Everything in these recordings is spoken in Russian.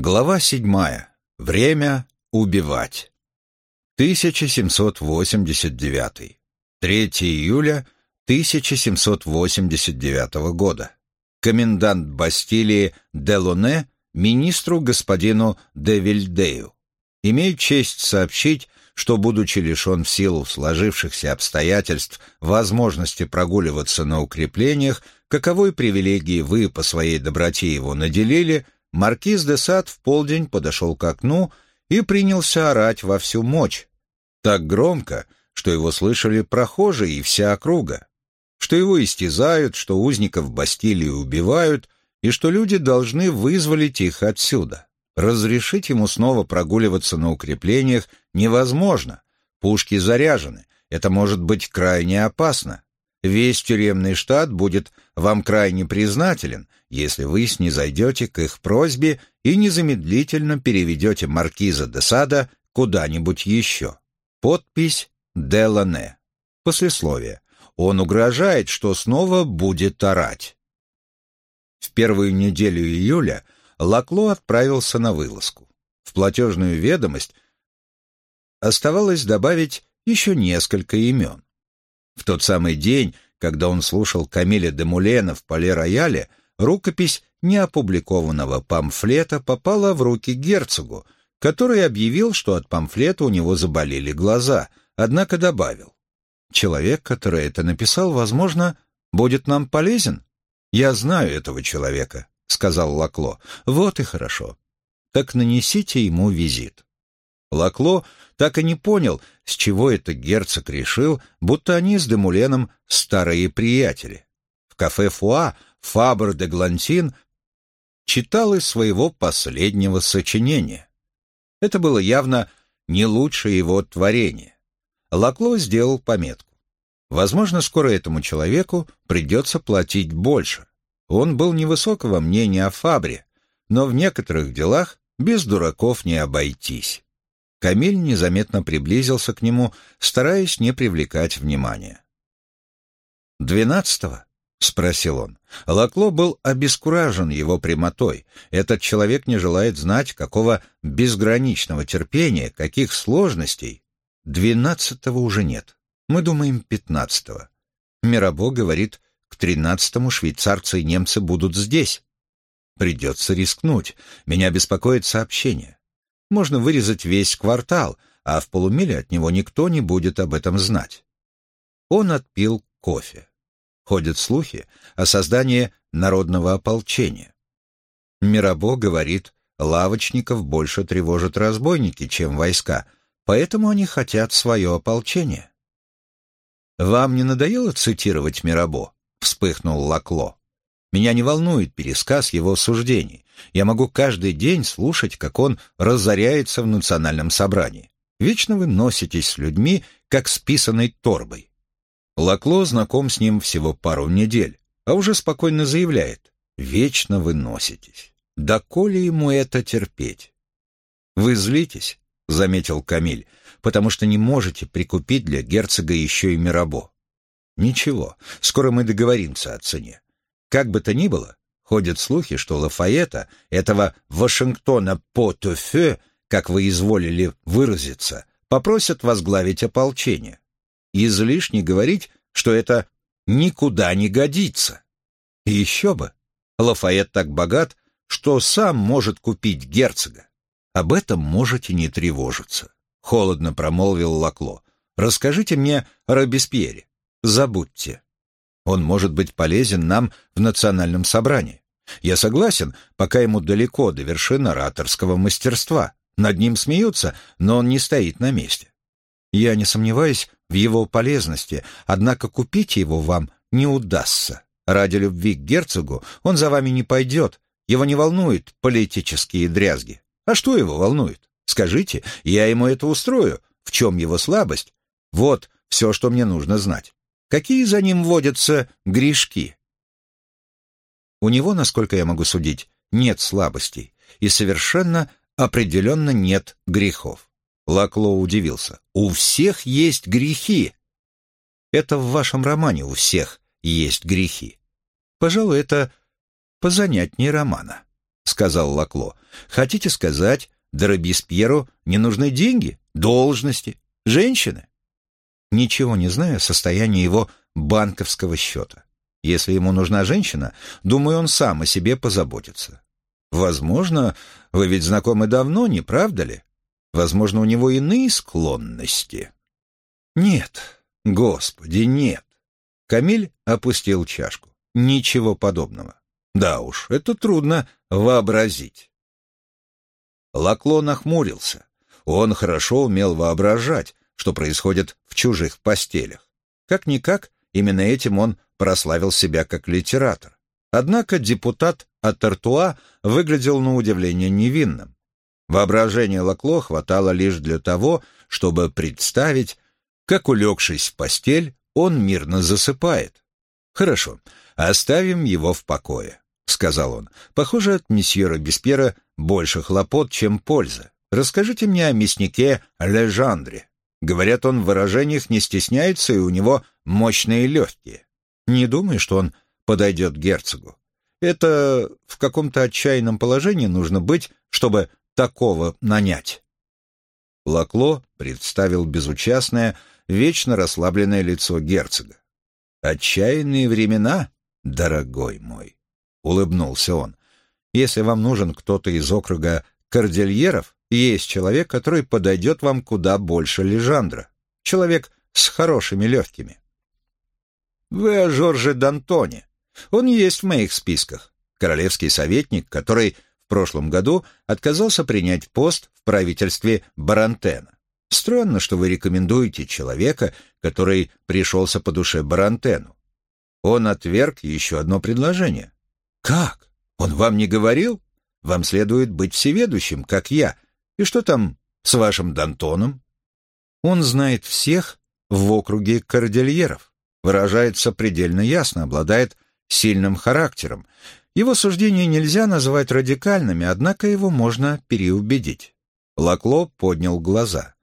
Глава седьмая. Время убивать. 1789. 3 июля 1789 года. Комендант Бастилии Делоне министру господину де Вильдею. Имею честь сообщить, что, будучи лишен в силу сложившихся обстоятельств возможности прогуливаться на укреплениях, каковой привилегии вы по своей доброте его наделили – Маркиз де Сад в полдень подошел к окну и принялся орать во всю мощь. Так громко, что его слышали прохожие и вся округа. Что его истязают, что узников Бастилии убивают, и что люди должны вызволить их отсюда. Разрешить ему снова прогуливаться на укреплениях невозможно. Пушки заряжены. Это может быть крайне опасно. Весь тюремный штат будет вам крайне признателен, если вы снизойдете к их просьбе и незамедлительно переведете маркиза де Сада куда-нибудь еще. Подпись Делане. Послесловие. Он угрожает, что снова будет орать. В первую неделю июля Лакло отправился на вылазку. В платежную ведомость оставалось добавить еще несколько имен. В тот самый день, когда он слушал Камиля де Мулена в Пале-Рояле, рукопись неопубликованного памфлета попала в руки герцогу, который объявил, что от памфлета у него заболели глаза, однако добавил. «Человек, который это написал, возможно, будет нам полезен?» «Я знаю этого человека», — сказал Лакло. «Вот и хорошо. Так нанесите ему визит». Лакло так и не понял, с чего это герцог решил, будто они с Демуленом старые приятели. В кафе «Фуа» Фабр де Глантин читал из своего последнего сочинения. Это было явно не лучшее его творение. Лакло сделал пометку. Возможно, скоро этому человеку придется платить больше. Он был невысокого мнения о Фабре, но в некоторых делах без дураков не обойтись. Камиль незаметно приблизился к нему, стараясь не привлекать внимания. «Двенадцатого?» — спросил он. Лакло был обескуражен его прямотой. Этот человек не желает знать, какого безграничного терпения, каких сложностей. Двенадцатого уже нет. Мы думаем пятнадцатого. Мирабо говорит, к тринадцатому швейцарцы и немцы будут здесь. Придется рискнуть. Меня беспокоит сообщение можно вырезать весь квартал, а в полумиле от него никто не будет об этом знать. Он отпил кофе. Ходят слухи о создании народного ополчения. Мирабо говорит, лавочников больше тревожат разбойники, чем войска, поэтому они хотят свое ополчение. «Вам не надоело цитировать Мирабо?» — вспыхнул Лакло. «Меня не волнует пересказ его суждений. Я могу каждый день слушать, как он разоряется в национальном собрании. Вечно вы носитесь с людьми, как с писаной торбой. Лакло знаком с ним всего пару недель, а уже спокойно заявляет «Вечно вы носитесь». Коли ему это терпеть? «Вы злитесь», — заметил Камиль, «потому что не можете прикупить для герцога еще и Мирабо». «Ничего, скоро мы договоримся о цене. Как бы то ни было, Ходят слухи, что Лафаэта, этого Вашингтона по-туфе, как вы изволили выразиться, попросят возглавить ополчение. Излишне говорить, что это никуда не годится. И еще бы, Лафаэт так богат, что сам может купить герцога. Об этом можете не тревожиться. Холодно промолвил Лакло. Расскажите мне о Робеспьере. Забудьте. Он может быть полезен нам в национальном собрании. Я согласен, пока ему далеко до вершины ораторского мастерства. Над ним смеются, но он не стоит на месте. Я не сомневаюсь в его полезности, однако купить его вам не удастся. Ради любви к герцогу он за вами не пойдет, его не волнуют политические дрязги. А что его волнует? Скажите, я ему это устрою. В чем его слабость? Вот все, что мне нужно знать. Какие за ним водятся грешки? У него, насколько я могу судить, нет слабостей и совершенно определенно нет грехов. Лакло удивился. «У всех есть грехи!» «Это в вашем романе у всех есть грехи. Пожалуй, это позанятнее романа», — сказал Лакло. «Хотите сказать, Д'Робеспьеру не нужны деньги, должности, женщины?» Ничего не знаю о состоянии его банковского счета. Если ему нужна женщина, думаю, он сам о себе позаботится. Возможно, вы ведь знакомы давно, не правда ли? Возможно, у него иные склонности. Нет, господи, нет. Камиль опустил чашку. Ничего подобного. Да уж, это трудно вообразить. Лакло нахмурился. Он хорошо умел воображать, что происходит в чужих постелях. Как-никак, именно этим он прославил себя как литератор. Однако депутат от Тартуа выглядел на удивление невинным. Воображение Лакло хватало лишь для того, чтобы представить, как, улегшись в постель, он мирно засыпает. «Хорошо, оставим его в покое», — сказал он. «Похоже, от месье Робеспьера больше хлопот, чем польза. Расскажите мне о мяснике Лежандре. Говорят, он в выражениях не стесняется, и у него мощные легкие. Не думаю, что он подойдет герцогу. Это в каком-то отчаянном положении нужно быть, чтобы такого нанять. Лакло представил безучастное, вечно расслабленное лицо герцога. «Отчаянные времена, дорогой мой», — улыбнулся он. «Если вам нужен кто-то из округа Кордильеров, есть человек, который подойдет вам куда больше Лежандра. Человек с хорошими легкими». «Вы о Жорже Д'Антоне. Он есть в моих списках. Королевский советник, который прошлом году отказался принять пост в правительстве Барантена. Странно, что вы рекомендуете человека, который пришелся по душе Барантену. Он отверг еще одно предложение. Как? Он вам не говорил? Вам следует быть всеведущим, как я. И что там с вашим Дантоном? Он знает всех в округе кордильеров, выражается предельно ясно, обладает сильным характером. Его суждения нельзя называть радикальными, однако его можно переубедить. Лакло поднял глаза.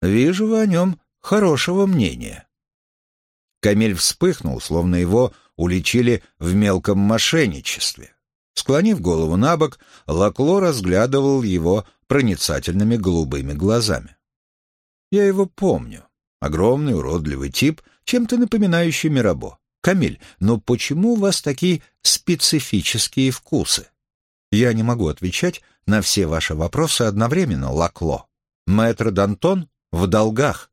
Вижу вы о нем хорошего мнения». Камиль вспыхнул, словно его уличили в мелком мошенничестве. Склонив голову на бок, Лакло разглядывал его проницательными голубыми глазами. «Я его помню. Огромный, уродливый тип, чем-то напоминающий Мирабо. Камиль, но почему у вас такие специфические вкусы?» «Я не могу отвечать на все ваши вопросы одновременно, Лакло. Мэтр Д'Антон в долгах.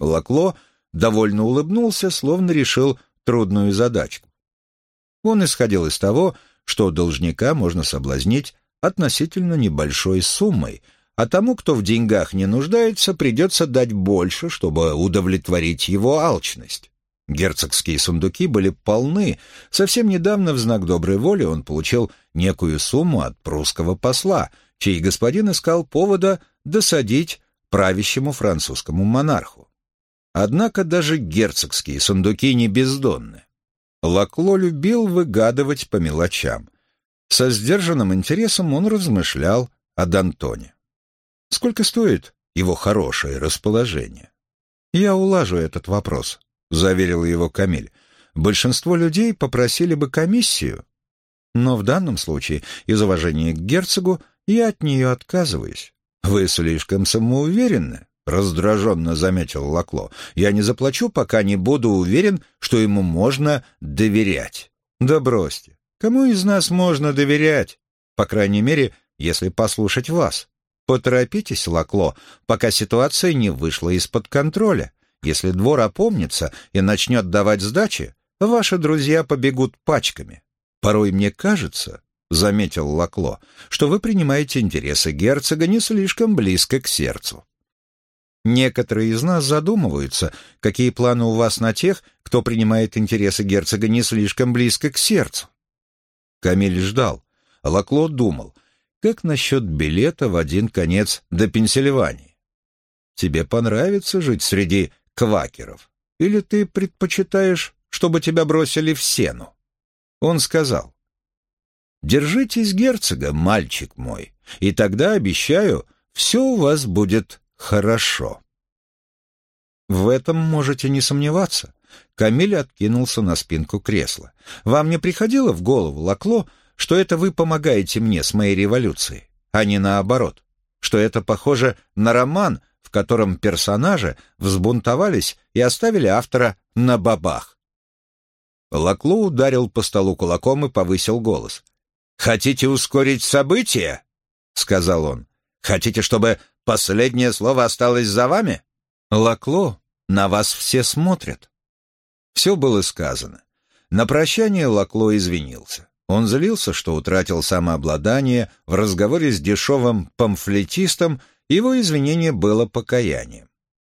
Лакло довольно улыбнулся, словно решил трудную задачку. Он исходил из того, что должника можно соблазнить относительно небольшой суммой, а тому, кто в деньгах не нуждается, придется дать больше, чтобы удовлетворить его алчность. Герцогские сундуки были полны. Совсем недавно в знак доброй воли он получил некую сумму от прусского посла, чей господин искал повода досадить правящему французскому монарху. Однако даже герцогские сундуки не бездонны. Лакло любил выгадывать по мелочам. Со сдержанным интересом он размышлял о Д'Антоне. Сколько стоит его хорошее расположение? «Я улажу этот вопрос», — заверил его Камиль. «Большинство людей попросили бы комиссию, но в данном случае, из уважения к герцогу, я от нее отказываюсь. «Вы слишком самоуверенны», — раздраженно заметил Лакло. «Я не заплачу, пока не буду уверен, что ему можно доверять». «Да бросьте. Кому из нас можно доверять? По крайней мере, если послушать вас. Поторопитесь, Лакло, пока ситуация не вышла из-под контроля. Если двор опомнится и начнет давать сдачи, ваши друзья побегут пачками. Порой мне кажется, заметил Лакло, что вы принимаете интересы герцога не слишком близко к сердцу. Некоторые из нас задумываются, какие планы у вас на тех, кто принимает интересы герцога не слишком близко к сердцу. Камиль ждал, Лакло думал, как насчет билета в один конец до Пенсильвании? Тебе понравится жить среди квакеров? Или ты предпочитаешь, чтобы тебя бросили в сену? Он сказал, Держитесь герцога, мальчик мой, и тогда, обещаю, все у вас будет хорошо. В этом можете не сомневаться. Камиль откинулся на спинку кресла. Вам не приходило в голову, Лакло, что это вы помогаете мне с моей революцией, а не наоборот, что это похоже на роман, котором персонажи взбунтовались и оставили автора на бабах. Лакло ударил по столу кулаком и повысил голос. «Хотите ускорить события?» — сказал он. «Хотите, чтобы последнее слово осталось за вами?» «Лакло, на вас все смотрят». Все было сказано. На прощание Лакло извинился. Он злился, что утратил самообладание в разговоре с дешевым памфлетистом, его извинение было покаянием.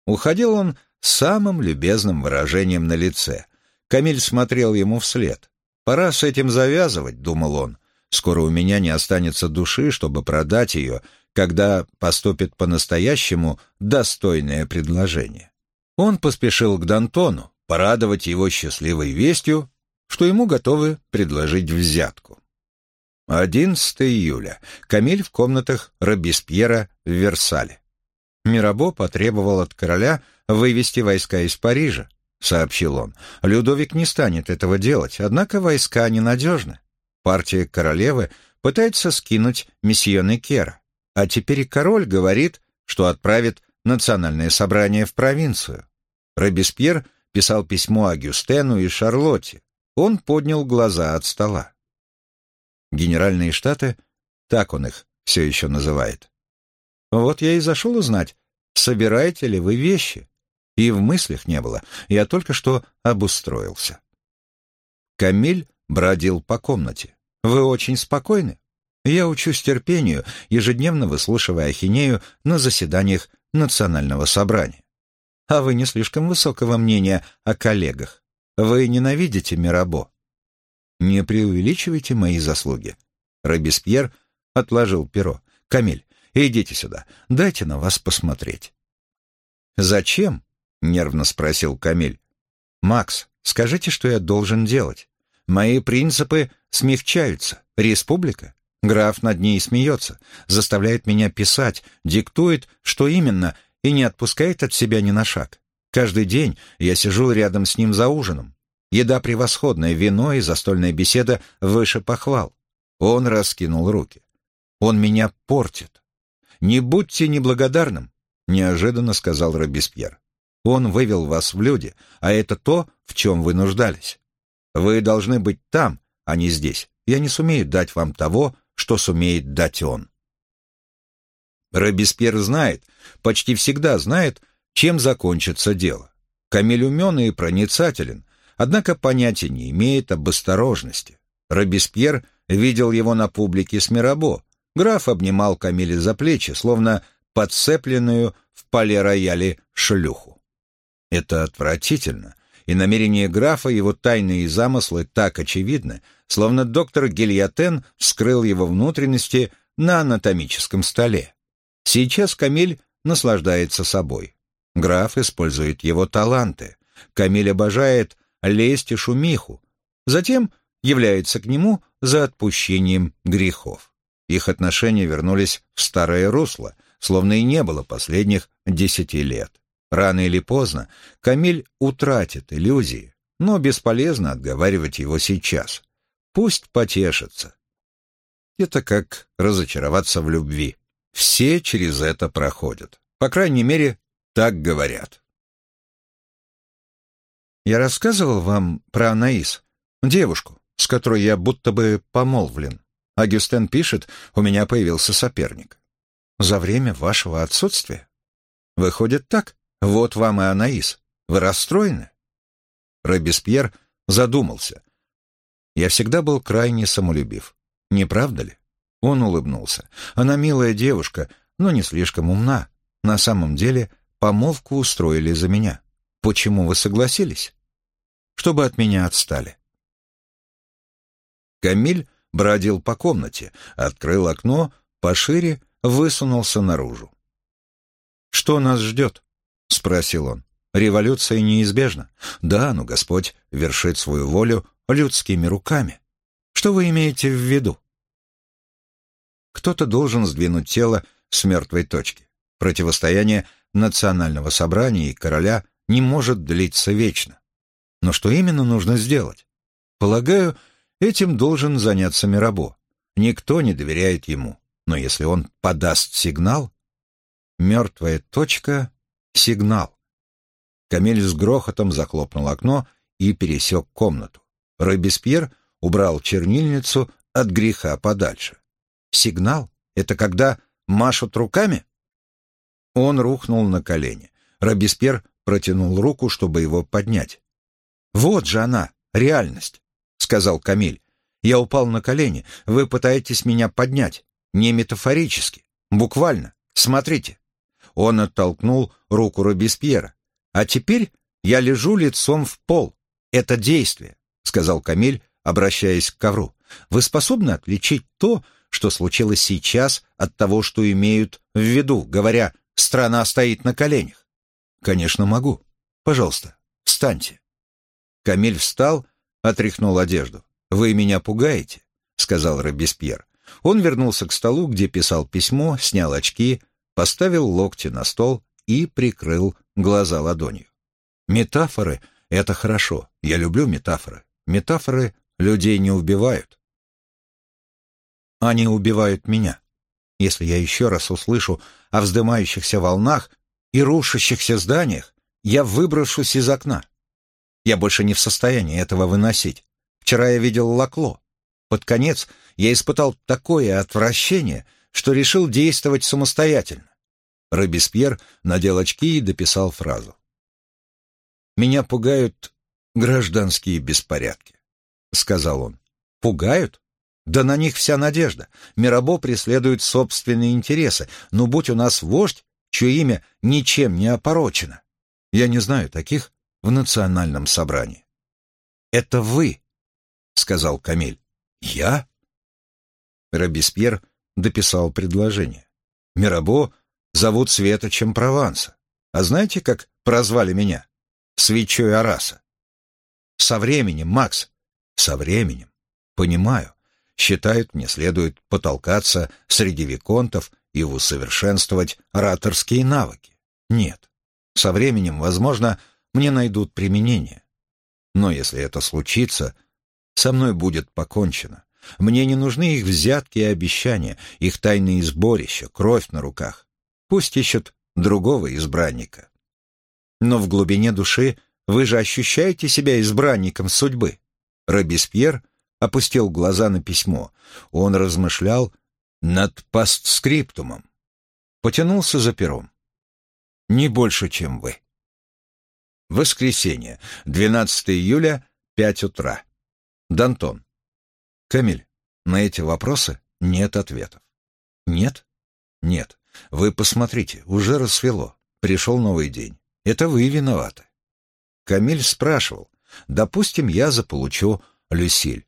Уходил он самым любезным выражением на лице. Камиль смотрел ему вслед. «Пора с этим завязывать», — думал он. «Скоро у меня не останется души, чтобы продать ее, когда поступит по-настоящему достойное предложение». Он поспешил к Д'Антону, порадовать его счастливой вестью, что ему готовы предложить взятку. 11 июля. Камиль в комнатах Робеспьера в Версале. Мирабо потребовал от короля вывести войска из Парижа, сообщил он. Людовик не станет этого делать, однако войска ненадежны. Партия королевы пытается скинуть месье Некера, а теперь король говорит, что отправит национальное собрание в провинцию. Робеспьер писал письмо Агюстену и Шарлотте. Он поднял глаза от стола. Генеральные штаты, так он их все еще называет. Вот я и зашел узнать, собираете ли вы вещи. И в мыслях не было, я только что обустроился. Камиль бродил по комнате. Вы очень спокойны? Я учусь терпению, ежедневно выслушивая ахинею на заседаниях национального собрания. А вы не слишком высокого мнения о коллегах. Вы ненавидите Мирабо. Не преувеличивайте мои заслуги. Робеспьер отложил перо. Камиль, идите сюда, дайте на вас посмотреть. Зачем? Нервно спросил Камиль. Макс, скажите, что я должен делать. Мои принципы смягчаются. Республика. Граф над ней смеется, заставляет меня писать, диктует, что именно, и не отпускает от себя ни на шаг. Каждый день я сижу рядом с ним за ужином. Еда превосходная, вино и застольная беседа выше похвал. Он раскинул руки. Он меня портит. Не будьте неблагодарным, неожиданно сказал Робеспьер. Он вывел вас в люди, а это то, в чем вы нуждались. Вы должны быть там, а не здесь. Я не сумею дать вам того, что сумеет дать он. Робеспьер знает, почти всегда знает, чем закончится дело. Камиль умен и проницателен, однако понятия не имеет об осторожности. Робеспьер видел его на публике с Мирабо. Граф обнимал Камиля за плечи, словно подцепленную в поле-рояле шлюху. Это отвратительно, и намерения графа, его тайные замыслы так очевидны, словно доктор Гильотен вскрыл его внутренности на анатомическом столе. Сейчас Камиль наслаждается собой. Граф использует его таланты. Камиль обожает лесть и шумиху, затем является к нему за отпущением грехов. Их отношения вернулись в старое русло, словно и не было последних десяти лет. Рано или поздно Камиль утратит иллюзии, но бесполезно отговаривать его сейчас. Пусть потешится. Это как разочароваться в любви. Все через это проходят. По крайней мере, так говорят. Я рассказывал вам про Анаис, девушку, с которой я будто бы помолвлен. Агюстен пишет, у меня появился соперник. За время вашего отсутствия? Выходит так. Вот вам и Анаис. Вы расстроены? Робеспьер задумался. Я всегда был крайне самолюбив. Не правда ли? Он улыбнулся. Она милая девушка, но не слишком умна. На самом деле, помолвку устроили за меня. Почему вы согласились? чтобы от меня отстали. Камиль бродил по комнате, открыл окно, пошире высунулся наружу. «Что нас ждет?» — спросил он. «Революция неизбежна. Да, но Господь вершит свою волю людскими руками. Что вы имеете в виду?» Кто-то должен сдвинуть тело с мертвой точки. Противостояние национального собрания и короля не может длиться вечно. Но что именно нужно сделать? Полагаю, этим должен заняться Мирабо. Никто не доверяет ему. Но если он подаст сигнал... Мертвая точка — сигнал. Камиль с грохотом захлопнул окно и пересек комнату. Робеспьер убрал чернильницу от греха подальше. Сигнал — это когда машут руками? Он рухнул на колени. Робеспьер протянул руку, чтобы его поднять. «Вот же она, реальность», — сказал Камиль. «Я упал на колени. Вы пытаетесь меня поднять. Не метафорически. Буквально. Смотрите». Он оттолкнул руку Робеспьера. «А теперь я лежу лицом в пол. Это действие», — сказал Камиль, обращаясь к ковру. «Вы способны отличить то, что случилось сейчас, от того, что имеют в виду, говоря «страна стоит на коленях»?» «Конечно, могу. Пожалуйста, встаньте». Камиль встал, отряхнул одежду. «Вы меня пугаете», — сказал Робеспьер. Он вернулся к столу, где писал письмо, снял очки, поставил локти на стол и прикрыл глаза ладонью. «Метафоры — это хорошо. Я люблю метафоры. Метафоры людей не убивают. Они убивают меня. Если я еще раз услышу о вздымающихся волнах и рушащихся зданиях, я выброшусь из окна. Я больше не в состоянии этого выносить. Вчера я видел Лакло. Под конец я испытал такое отвращение, что решил действовать самостоятельно. Робеспьер надел очки и дописал фразу. «Меня пугают гражданские беспорядки», — сказал он. «Пугают? Да на них вся надежда. Мирабо преследует собственные интересы. Но будь у нас вождь, чье имя ничем не опорочено. Я не знаю таких в национальном собрании. «Это вы», — сказал Камиль. «Я?» Робеспьер дописал предложение. «Мирабо зовут Светочем Прованса. А знаете, как прозвали меня? Свечой Араса. Со временем, Макс, со временем. Понимаю. Считают, мне следует потолкаться среди виконтов и усовершенствовать ораторские навыки. Нет. Со временем, возможно, мне найдут применение. Но если это случится, со мной будет покончено. Мне не нужны их взятки и обещания, их тайные сборища, кровь на руках. Пусть ищут другого избранника. Но в глубине души вы же ощущаете себя избранником судьбы. Робеспьер опустил глаза на письмо. Он размышлял над постскриптумом. Потянулся за пером. Не больше, чем вы. Воскресенье, 12 июля, 5 утра. Дантон. Камиль, на эти вопросы нет ответов. Нет? Нет. Вы посмотрите, уже рассвело. Пришел новый день. Это вы виноваты. Камиль спрашивал. Допустим, я заполучу Люсиль.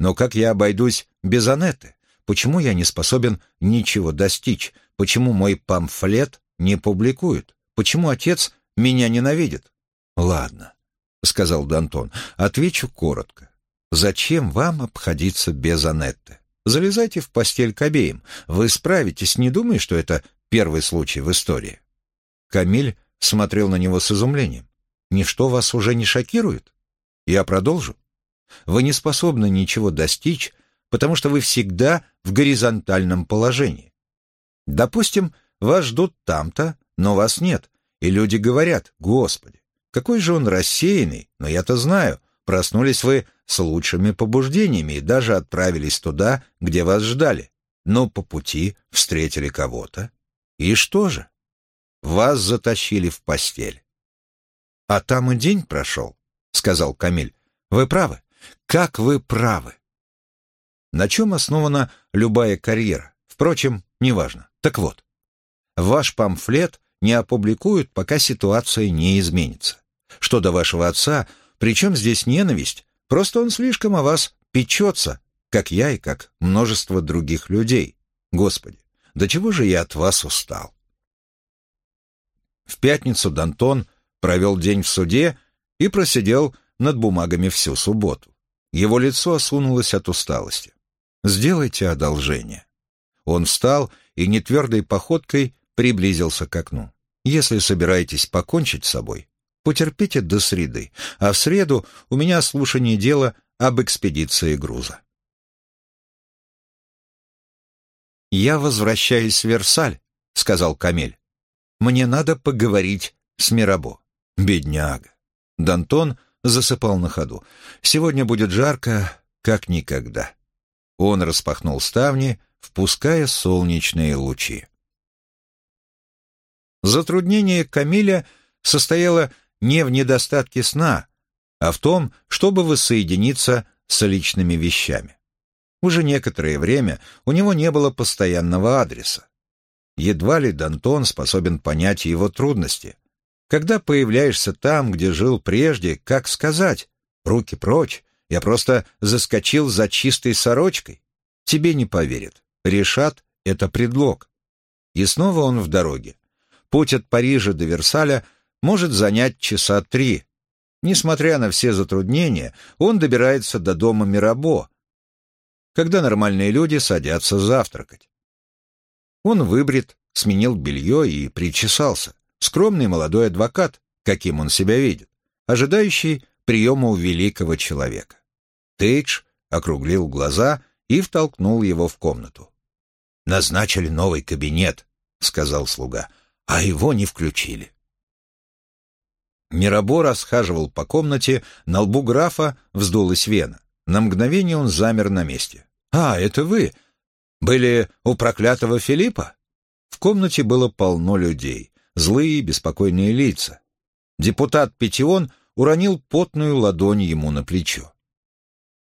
Но как я обойдусь без Анетты? Почему я не способен ничего достичь? Почему мой памфлет не публикуют? Почему отец меня ненавидит? Ладно, сказал Дантон, отвечу коротко. Зачем вам обходиться без Анетты? Залезайте в постель к обеим. Вы справитесь, не думая, что это первый случай в истории. Камиль смотрел на него с изумлением. Ничто вас уже не шокирует? Я продолжу. Вы не способны ничего достичь, потому что вы всегда в горизонтальном положении. Допустим, вас ждут там-то, но вас нет, и люди говорят, «Господи, какой же он рассеянный, но я-то знаю, проснулись вы с лучшими побуждениями и даже отправились туда, где вас ждали, но по пути встретили кого-то. И что же? Вас затащили в постель. «А там и день прошел», — сказал Камиль. «Вы правы. Как вы правы. На чем основана любая карьера? Впрочем, неважно. Так вот, ваш памфлет не опубликуют, пока ситуация не изменится. Что до вашего отца, причем здесь ненависть, просто он слишком о вас печется, как я и как множество других людей. Господи, до чего же я от вас устал? В пятницу Дантон провел день в суде и просидел над бумагами всю субботу. Его лицо осунулось от усталости. «Сделайте одолжение». Он встал и нетвердой походкой приблизился к окну. «Если собираетесь покончить с собой, потерпите до среды, а в среду у меня слушание дела об экспедиции груза». «Я возвращаюсь в Версаль», — сказал Камель. «Мне надо поговорить с Мирабо». «Бедняга». Дантон засыпал на ходу. «Сегодня будет жарко, как никогда». Он распахнул ставни, впуская солнечные лучи. Затруднение Камиля состояло не в недостатке сна, а в том, чтобы воссоединиться с личными вещами. Уже некоторое время у него не было постоянного адреса. Едва ли Дантон способен понять его трудности. Когда появляешься там, где жил прежде, как сказать «руки прочь», я просто заскочил за чистой сорочкой. Тебе не поверят. Решат — это предлог. И снова он в дороге. Путь от Парижа до Версаля может занять часа три. Несмотря на все затруднения, он добирается до дома Мирабо, когда нормальные люди садятся завтракать. Он выбрит, сменил белье и причесался. Скромный молодой адвокат, каким он себя видит, ожидающий приема у великого человека. Тейдж округлил глаза и втолкнул его в комнату. «Назначили новый кабинет», — сказал слуга, — «а его не включили». Мирабо расхаживал по комнате, на лбу графа вздулась вена. На мгновение он замер на месте. «А, это вы! Были у проклятого Филиппа?» В комнате было полно людей, злые, беспокойные лица. Депутат Петион уронил потную ладонь ему на плечо.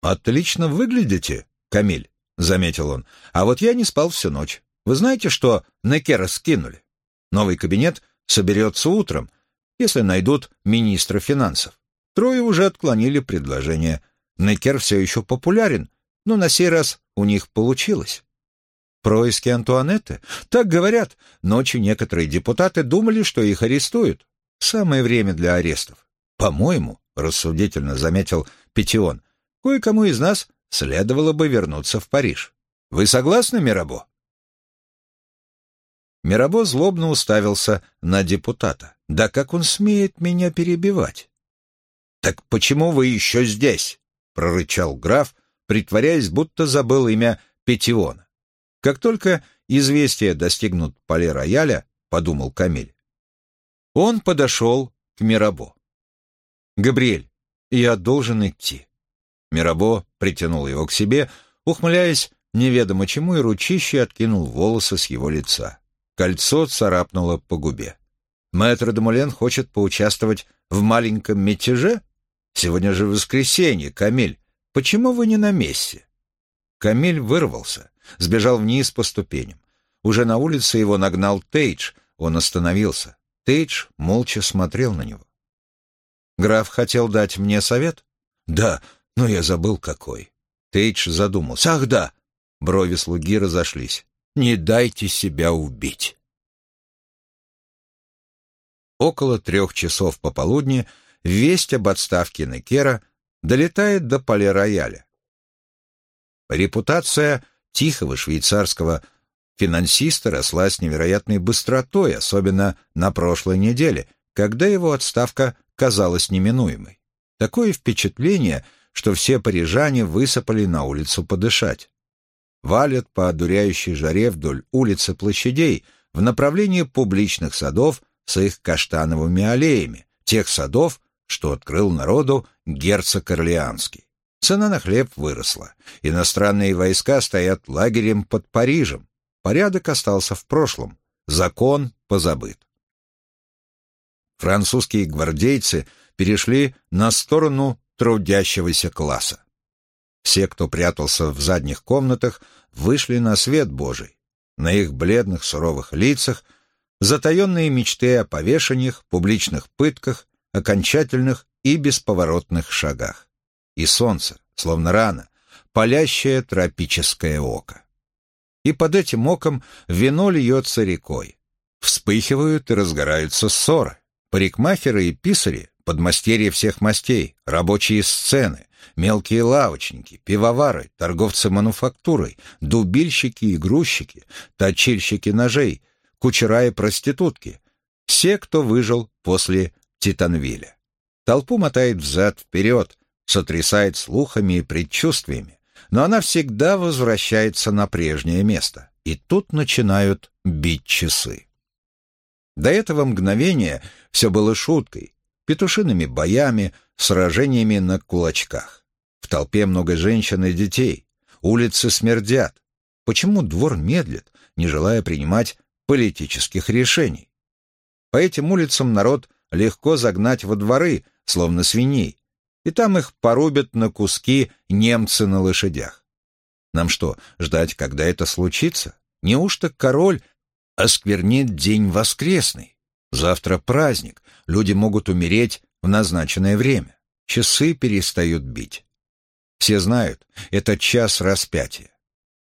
«Отлично выглядите, Камиль», — заметил он. «А вот я не спал всю ночь. Вы знаете, что Некера скинули? Новый кабинет соберется утром, если найдут министра финансов. Трое уже отклонили предложение. Некер все еще популярен, но на сей раз у них получилось. Происки Антуанетты? Так говорят. Ночью некоторые депутаты думали, что их арестуют. Самое время для арестов. По-моему, рассудительно заметил Петион, кое-кому из нас следовало бы вернуться в Париж. Вы согласны, Мирабо? Мирабо злобно уставился на депутата. «Да как он смеет меня перебивать?» «Так почему вы еще здесь?» — прорычал граф, притворяясь, будто забыл имя Петиона. Как только известия достигнут поле рояля, подумал Камиль, он подошел к Мирабо. «Габриэль, я должен идти». Мирабо притянул его к себе, ухмыляясь неведомо чему, и ручище откинул волосы с его лица. Кольцо царапнуло по губе. Мэтр Демулен хочет поучаствовать в маленьком мятеже? Сегодня же воскресенье, Камиль. Почему вы не на месте? Камиль вырвался, сбежал вниз по ступеням. Уже на улице его нагнал Тейдж. Он остановился. Тейдж молча смотрел на него. «Граф хотел дать мне совет?» «Да, но я забыл какой». Тейдж задумался. «Ах, да!» Брови слуги разошлись. Не дайте себя убить. Около трех часов пополудни весть об отставке Некера долетает до Пале-Рояля. Репутация тихого швейцарского финансиста росла с невероятной быстротой, особенно на прошлой неделе, когда его отставка казалась неминуемой. Такое впечатление, что все парижане высыпали на улицу подышать валят по одуряющей жаре вдоль улиц и площадей в направлении публичных садов с их каштановыми аллеями, тех садов, что открыл народу герцог Орлеанский. Цена на хлеб выросла. Иностранные войска стоят лагерем под Парижем. Порядок остался в прошлом. Закон позабыт. Французские гвардейцы перешли на сторону трудящегося класса. Все, кто прятался в задних комнатах, вышли на свет Божий. На их бледных суровых лицах затаенные мечты о повешениях, публичных пытках, окончательных и бесповоротных шагах. И солнце, словно рано, палящее тропическое око. И под этим оком вино льется рекой. Вспыхивают и разгораются ссоры. Парикмахеры и писари, подмастерья всех мастей, рабочие сцены, мелкие лавочники, пивовары, торговцы мануфактурой, дубильщики и грузчики, точильщики ножей, кучера и проститутки. Все, кто выжил после Титанвиля. Толпу мотает взад-вперед, сотрясает слухами и предчувствиями. но она всегда возвращается на прежнее место, и тут начинают бить часы. До этого мгновения все было шуткой, петушиными боями, сражениями на кулачках. В толпе много женщин и детей, улицы смердят. Почему двор медлит, не желая принимать политических решений? По этим улицам народ легко загнать во дворы, словно свиней, и там их порубят на куски немцы на лошадях. Нам что, ждать, когда это случится? Неужто король осквернит день воскресный? Завтра праздник, люди могут умереть в назначенное время. Часы перестают бить. Все знают, это час распятия.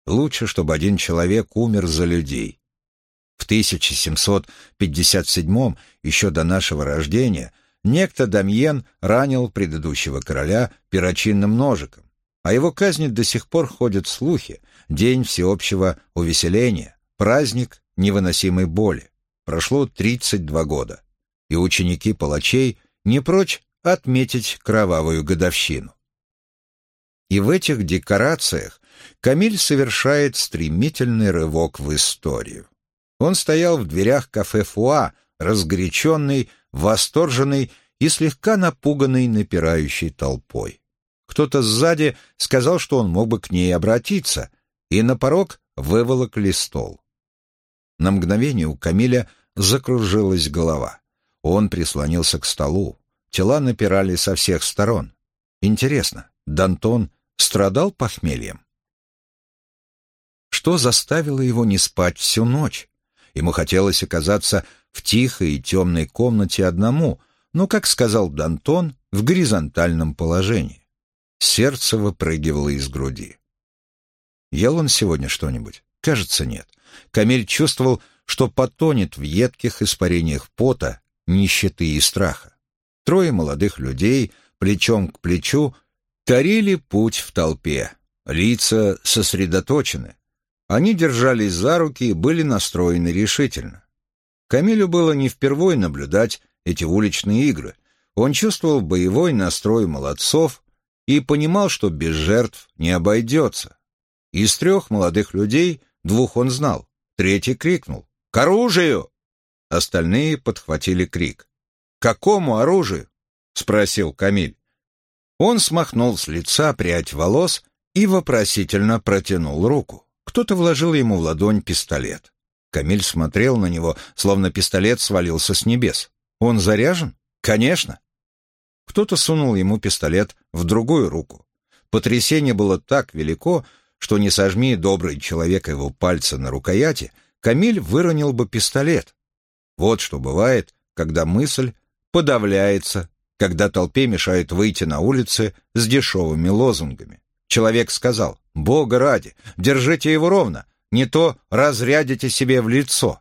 Лучше, чтобы один человек умер за людей. В 1757 еще до нашего рождения, Некто Дамьен ранил предыдущего короля перочинным ножиком. О его казни до сих пор ходят слухи. День всеобщего увеселения, праздник невыносимой боли. Прошло 32 года, и ученики палачей не прочь отметить кровавую годовщину. И в этих декорациях Камиль совершает стремительный рывок в историю. Он стоял в дверях кафе «Фуа», разгоряченный, восторженный и слегка напуганный напирающей толпой. Кто-то сзади сказал, что он мог бы к ней обратиться, и на порог выволокли стол. На мгновение у Камиля закружилась голова. Он прислонился к столу. Тела напирали со всех сторон. Интересно, Дантон страдал похмельем? Что заставило его не спать всю ночь? Ему хотелось оказаться в тихой и темной комнате одному, но, как сказал Дантон, в горизонтальном положении. Сердце выпрыгивало из груди. Ел он сегодня что-нибудь? Кажется, нет. Камиль чувствовал, что потонет в едких испарениях пота, нищеты и страха. Трое молодых людей, плечом к плечу, тарили путь в толпе. Лица сосредоточены. Они держались за руки и были настроены решительно. Камилю было не впервой наблюдать эти уличные игры. Он чувствовал боевой настрой молодцов и понимал, что без жертв не обойдется. Из трех молодых людей двух он знал. Третий крикнул «К оружию!» Остальные подхватили крик. «Какому оружию?» — спросил Камиль. Он смахнул с лица прядь волос и вопросительно протянул руку. Кто-то вложил ему в ладонь пистолет. Камиль смотрел на него, словно пистолет свалился с небес. «Он заряжен?» «Конечно!» Кто-то сунул ему пистолет в другую руку. Потрясение было так велико, что не сожми добрый человек его пальца на рукояти, Камиль выронил бы пистолет. Вот что бывает, когда мысль подавляется, когда толпе мешают выйти на улицы с дешевыми лозунгами. Человек сказал, «Бога ради, держите его ровно, не то разрядите себе в лицо.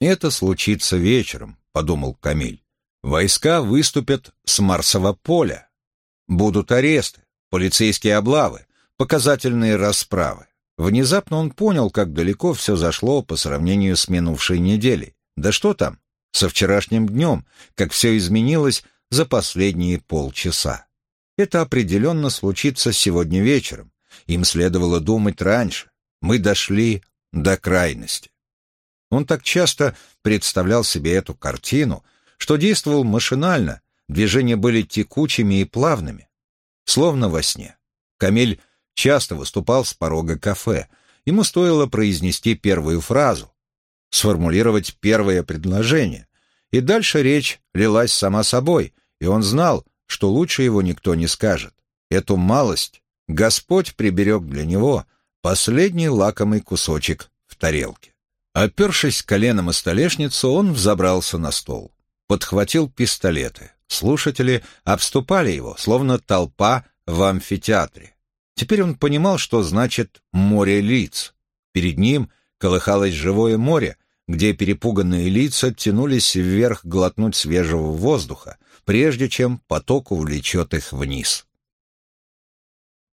«Это случится вечером», — подумал Камиль. «Войска выступят с Марсового поля. Будут аресты, полицейские облавы, показательные расправы. Внезапно он понял, как далеко все зашло по сравнению с минувшей неделей. Да что там, со вчерашним днем, как все изменилось за последние полчаса. Это определенно случится сегодня вечером, им следовало думать раньше. Мы дошли до крайности. Он так часто представлял себе эту картину, что действовал машинально, движения были текучими и плавными, словно во сне. Камиль часто выступал с порога кафе. Ему стоило произнести первую фразу, сформулировать первое предложение, и дальше речь лилась сама собой, и он знал, что лучше его никто не скажет. Эту малость Господь приберег для него последний лакомый кусочек в тарелке. Опершись коленом о столешницу, он взобрался на стол. Подхватил пистолеты. Слушатели обступали его, словно толпа в амфитеатре. Теперь он понимал, что значит «море лиц». Перед ним колыхалось живое море, где перепуганные лица тянулись вверх глотнуть свежего воздуха, прежде чем поток увлечет их вниз.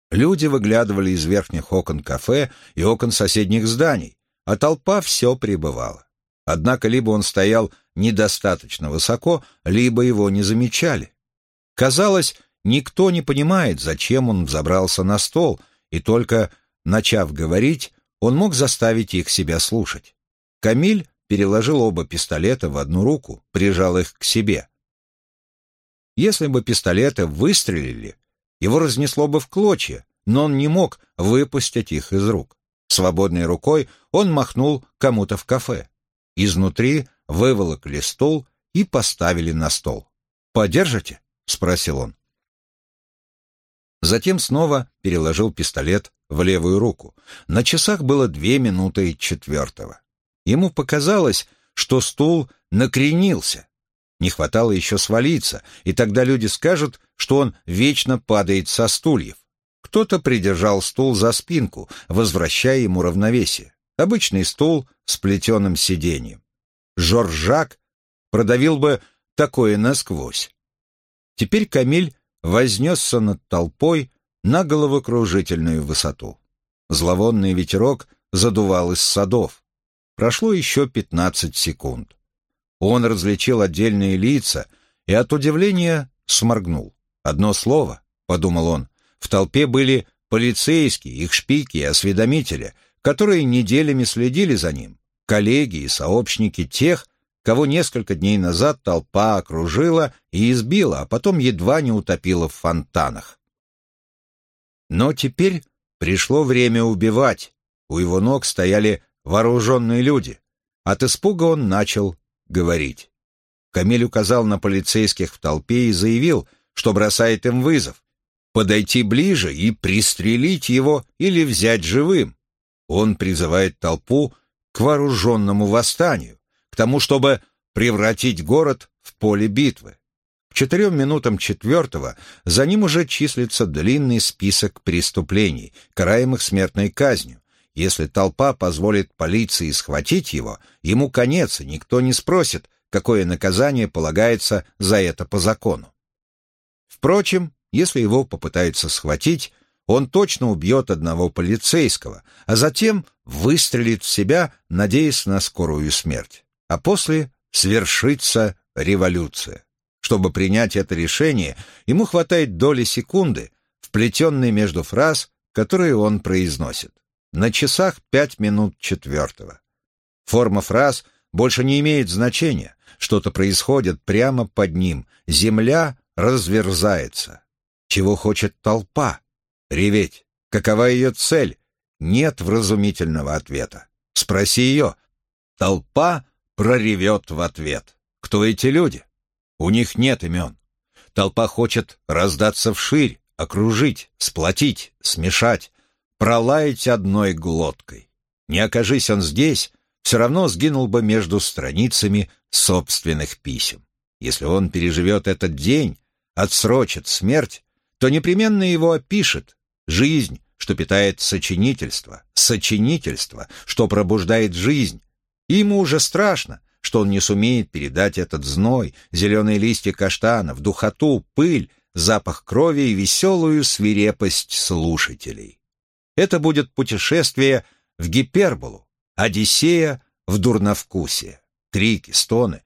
Люди выглядывали из верхних окон кафе и окон соседних зданий, а толпа все прибывала. Однако либо он стоял недостаточно высоко, либо его не замечали. Казалось, Никто не понимает, зачем он взобрался на стол, и только, начав говорить, он мог заставить их себя слушать. Камиль переложил оба пистолета в одну руку, прижал их к себе. Если бы пистолеты выстрелили, его разнесло бы в клочья, но он не мог выпустить их из рук. Свободной рукой он махнул кому-то в кафе. Изнутри выволокли стул и поставили на стол. «Подержите?» — спросил он. Затем снова переложил пистолет в левую руку. На часах было две минуты четвертого. Ему показалось, что стул накренился. Не хватало еще свалиться, и тогда люди скажут, что он вечно падает со стульев. Кто-то придержал стул за спинку, возвращая ему равновесие. Обычный стул с плетеным сиденьем. Жоржак продавил бы такое насквозь. Теперь Камиль вознесся над толпой на головокружительную высоту. Зловонный ветерок задувал из садов. Прошло еще пятнадцать секунд. Он различил отдельные лица и от удивления сморгнул. «Одно слово», — подумал он, — «в толпе были полицейские, их шпики и осведомители, которые неделями следили за ним, коллеги и сообщники тех, кого несколько дней назад толпа окружила и избила, а потом едва не утопила в фонтанах. Но теперь пришло время убивать. У его ног стояли вооруженные люди. От испуга он начал говорить. Камиль указал на полицейских в толпе и заявил, что бросает им вызов. Подойти ближе и пристрелить его или взять живым. Он призывает толпу к вооруженному восстанию тому, чтобы превратить город в поле битвы. К четырем минутам четвертого за ним уже числится длинный список преступлений, караемых смертной казнью. Если толпа позволит полиции схватить его, ему конец, и никто не спросит, какое наказание полагается за это по закону. Впрочем, если его попытаются схватить, он точно убьет одного полицейского, а затем выстрелит в себя, надеясь на скорую смерть а после свершится революция. Чтобы принять это решение, ему хватает доли секунды, вплетенной между фраз, которые он произносит. На часах пять минут четвертого. Форма фраз больше не имеет значения. Что-то происходит прямо под ним. Земля разверзается. Чего хочет толпа? Реветь. Какова ее цель? Нет вразумительного ответа. Спроси ее. Толпа проревет в ответ. Кто эти люди? У них нет имен. Толпа хочет раздаться вширь, окружить, сплотить, смешать, пролаять одной глоткой. Не окажись он здесь, все равно сгинул бы между страницами собственных писем. Если он переживет этот день, отсрочит смерть, то непременно его опишет. Жизнь, что питает сочинительство, сочинительство, что пробуждает жизнь, ему уже страшно, что он не сумеет передать этот зной, зеленые листья каштанов, духоту, пыль, запах крови и веселую свирепость слушателей. Это будет путешествие в гиперболу, Одиссея в дурновкусие. Крики, стоны,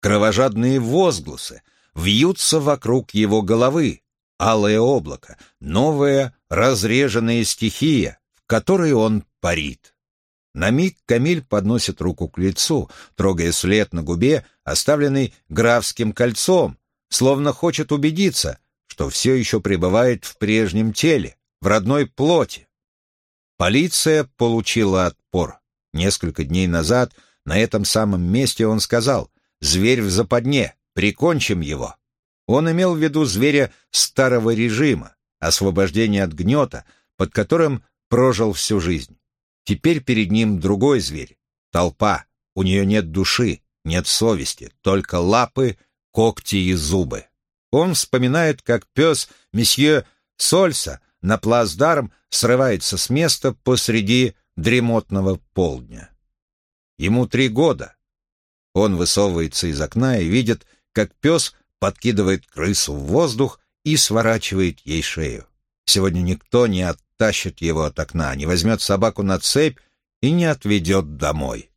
кровожадные возгласы вьются вокруг его головы, алое облако, новая разреженная стихия, в которой он парит. На миг Камиль подносит руку к лицу, трогая след на губе, оставленный графским кольцом, словно хочет убедиться, что все еще пребывает в прежнем теле, в родной плоти. Полиция получила отпор. Несколько дней назад на этом самом месте он сказал «Зверь в западне, прикончим его». Он имел в виду зверя старого режима, освобождение от гнета, под которым прожил всю жизнь. Теперь перед ним другой зверь — толпа. У нее нет души, нет совести, только лапы, когти и зубы. Он вспоминает, как пес месье Сольса на плацдарм срывается с места посреди дремотного полдня. Ему три года. Он высовывается из окна и видит, как пес подкидывает крысу в воздух и сворачивает ей шею. Сегодня никто не от оттащит его от окна, не возьмет собаку на цепь и не отведет домой.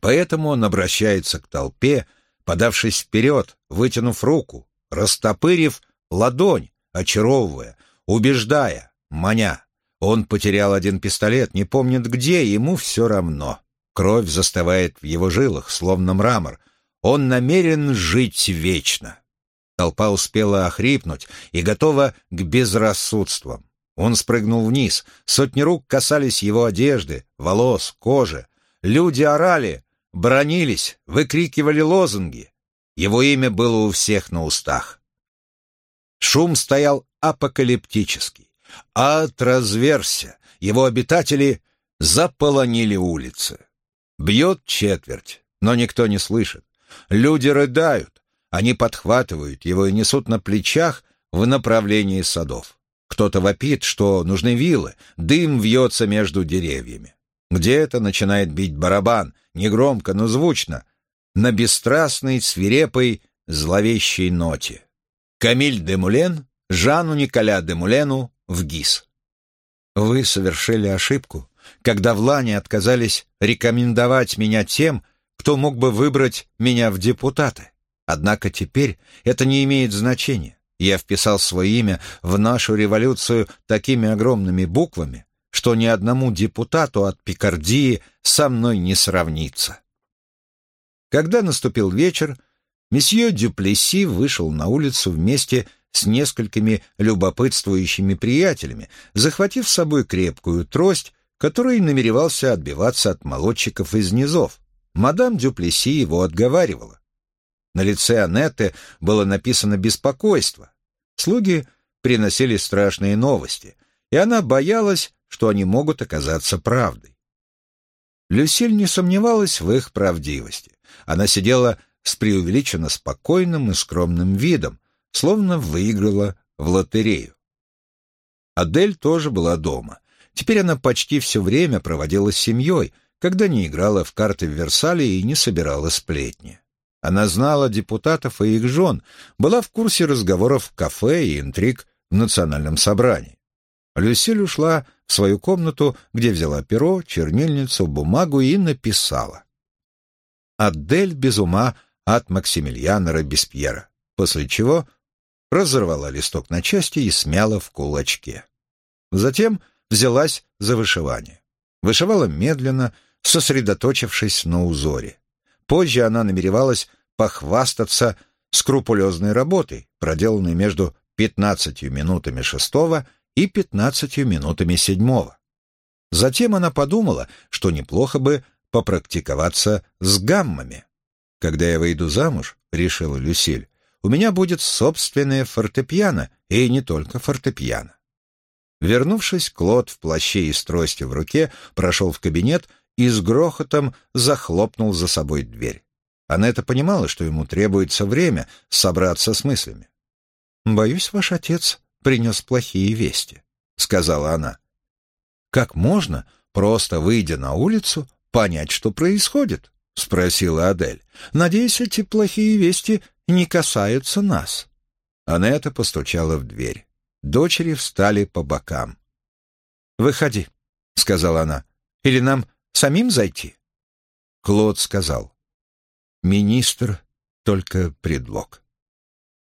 Поэтому он обращается к толпе, подавшись вперед, вытянув руку, растопырив ладонь, очаровывая, убеждая, маня. Он потерял один пистолет, не помнит где, ему все равно. Кровь застывает в его жилах, словно мрамор. Он намерен жить вечно. Толпа успела охрипнуть и готова к безрассудствам. Он спрыгнул вниз, сотни рук касались его одежды, волос, кожи. Люди орали, бронились, выкрикивали лозунги. Его имя было у всех на устах. Шум стоял апокалиптический. Ад разверся, его обитатели заполонили улицы. Бьет четверть, но никто не слышит. Люди рыдают, они подхватывают его и несут на плечах в направлении садов. Кто-то вопит, что нужны вилы, дым вьется между деревьями. Где-то начинает бить барабан, негромко, но звучно, на бесстрастной, свирепой, зловещей ноте. Камиль де Мулен, Жану Николя де Мулену в ГИС. Вы совершили ошибку, когда в Лане отказались рекомендовать меня тем, кто мог бы выбрать меня в депутаты. Однако теперь это не имеет значения. Я вписал свое имя в нашу революцию такими огромными буквами, что ни одному депутату от Пикардии со мной не сравнится. Когда наступил вечер, месье Дюплеси вышел на улицу вместе с несколькими любопытствующими приятелями, захватив с собой крепкую трость, которой намеревался отбиваться от молодчиков из низов. Мадам Дюплеси его отговаривала. На лице Анетты было написано беспокойство. Слуги приносили страшные новости, и она боялась, что они могут оказаться правдой. Люсиль не сомневалась в их правдивости. Она сидела с преувеличенно спокойным и скромным видом, словно выиграла в лотерею. Адель тоже была дома. Теперь она почти все время проводила с семьей, когда не играла в карты в Версале и не собирала сплетни. Она знала депутатов и их жен, была в курсе разговоров в кафе и интриг в национальном собрании. Люсиль ушла в свою комнату, где взяла перо, чернильницу, бумагу и написала. «Адель без ума от Максимилиана Робеспьера», после чего разорвала листок на части и смяла в кулачке. Затем взялась за вышивание. Вышивала медленно, сосредоточившись на узоре. Позже она намеревалась похвастаться скрупулезной работой, проделанной между 15 минутами шестого и 15 минутами седьмого. Затем она подумала, что неплохо бы попрактиковаться с гаммами. «Когда я выйду замуж», — решила Люсиль, «у меня будет собственное фортепиано, и не только фортепиано». Вернувшись, Клод в плаще и с тростью в руке прошел в кабинет и с грохотом захлопнул за собой дверь. Анетта понимала, что ему требуется время собраться с мыслями. «Боюсь, ваш отец принес плохие вести», — сказала она. «Как можно, просто выйдя на улицу, понять, что происходит?» — спросила Адель. «Надеюсь, эти плохие вести не касаются нас». Анетта постучала в дверь. Дочери встали по бокам. «Выходи», — сказала она. «Или нам Самим зайти?» Клод сказал. «Министр — только предлог».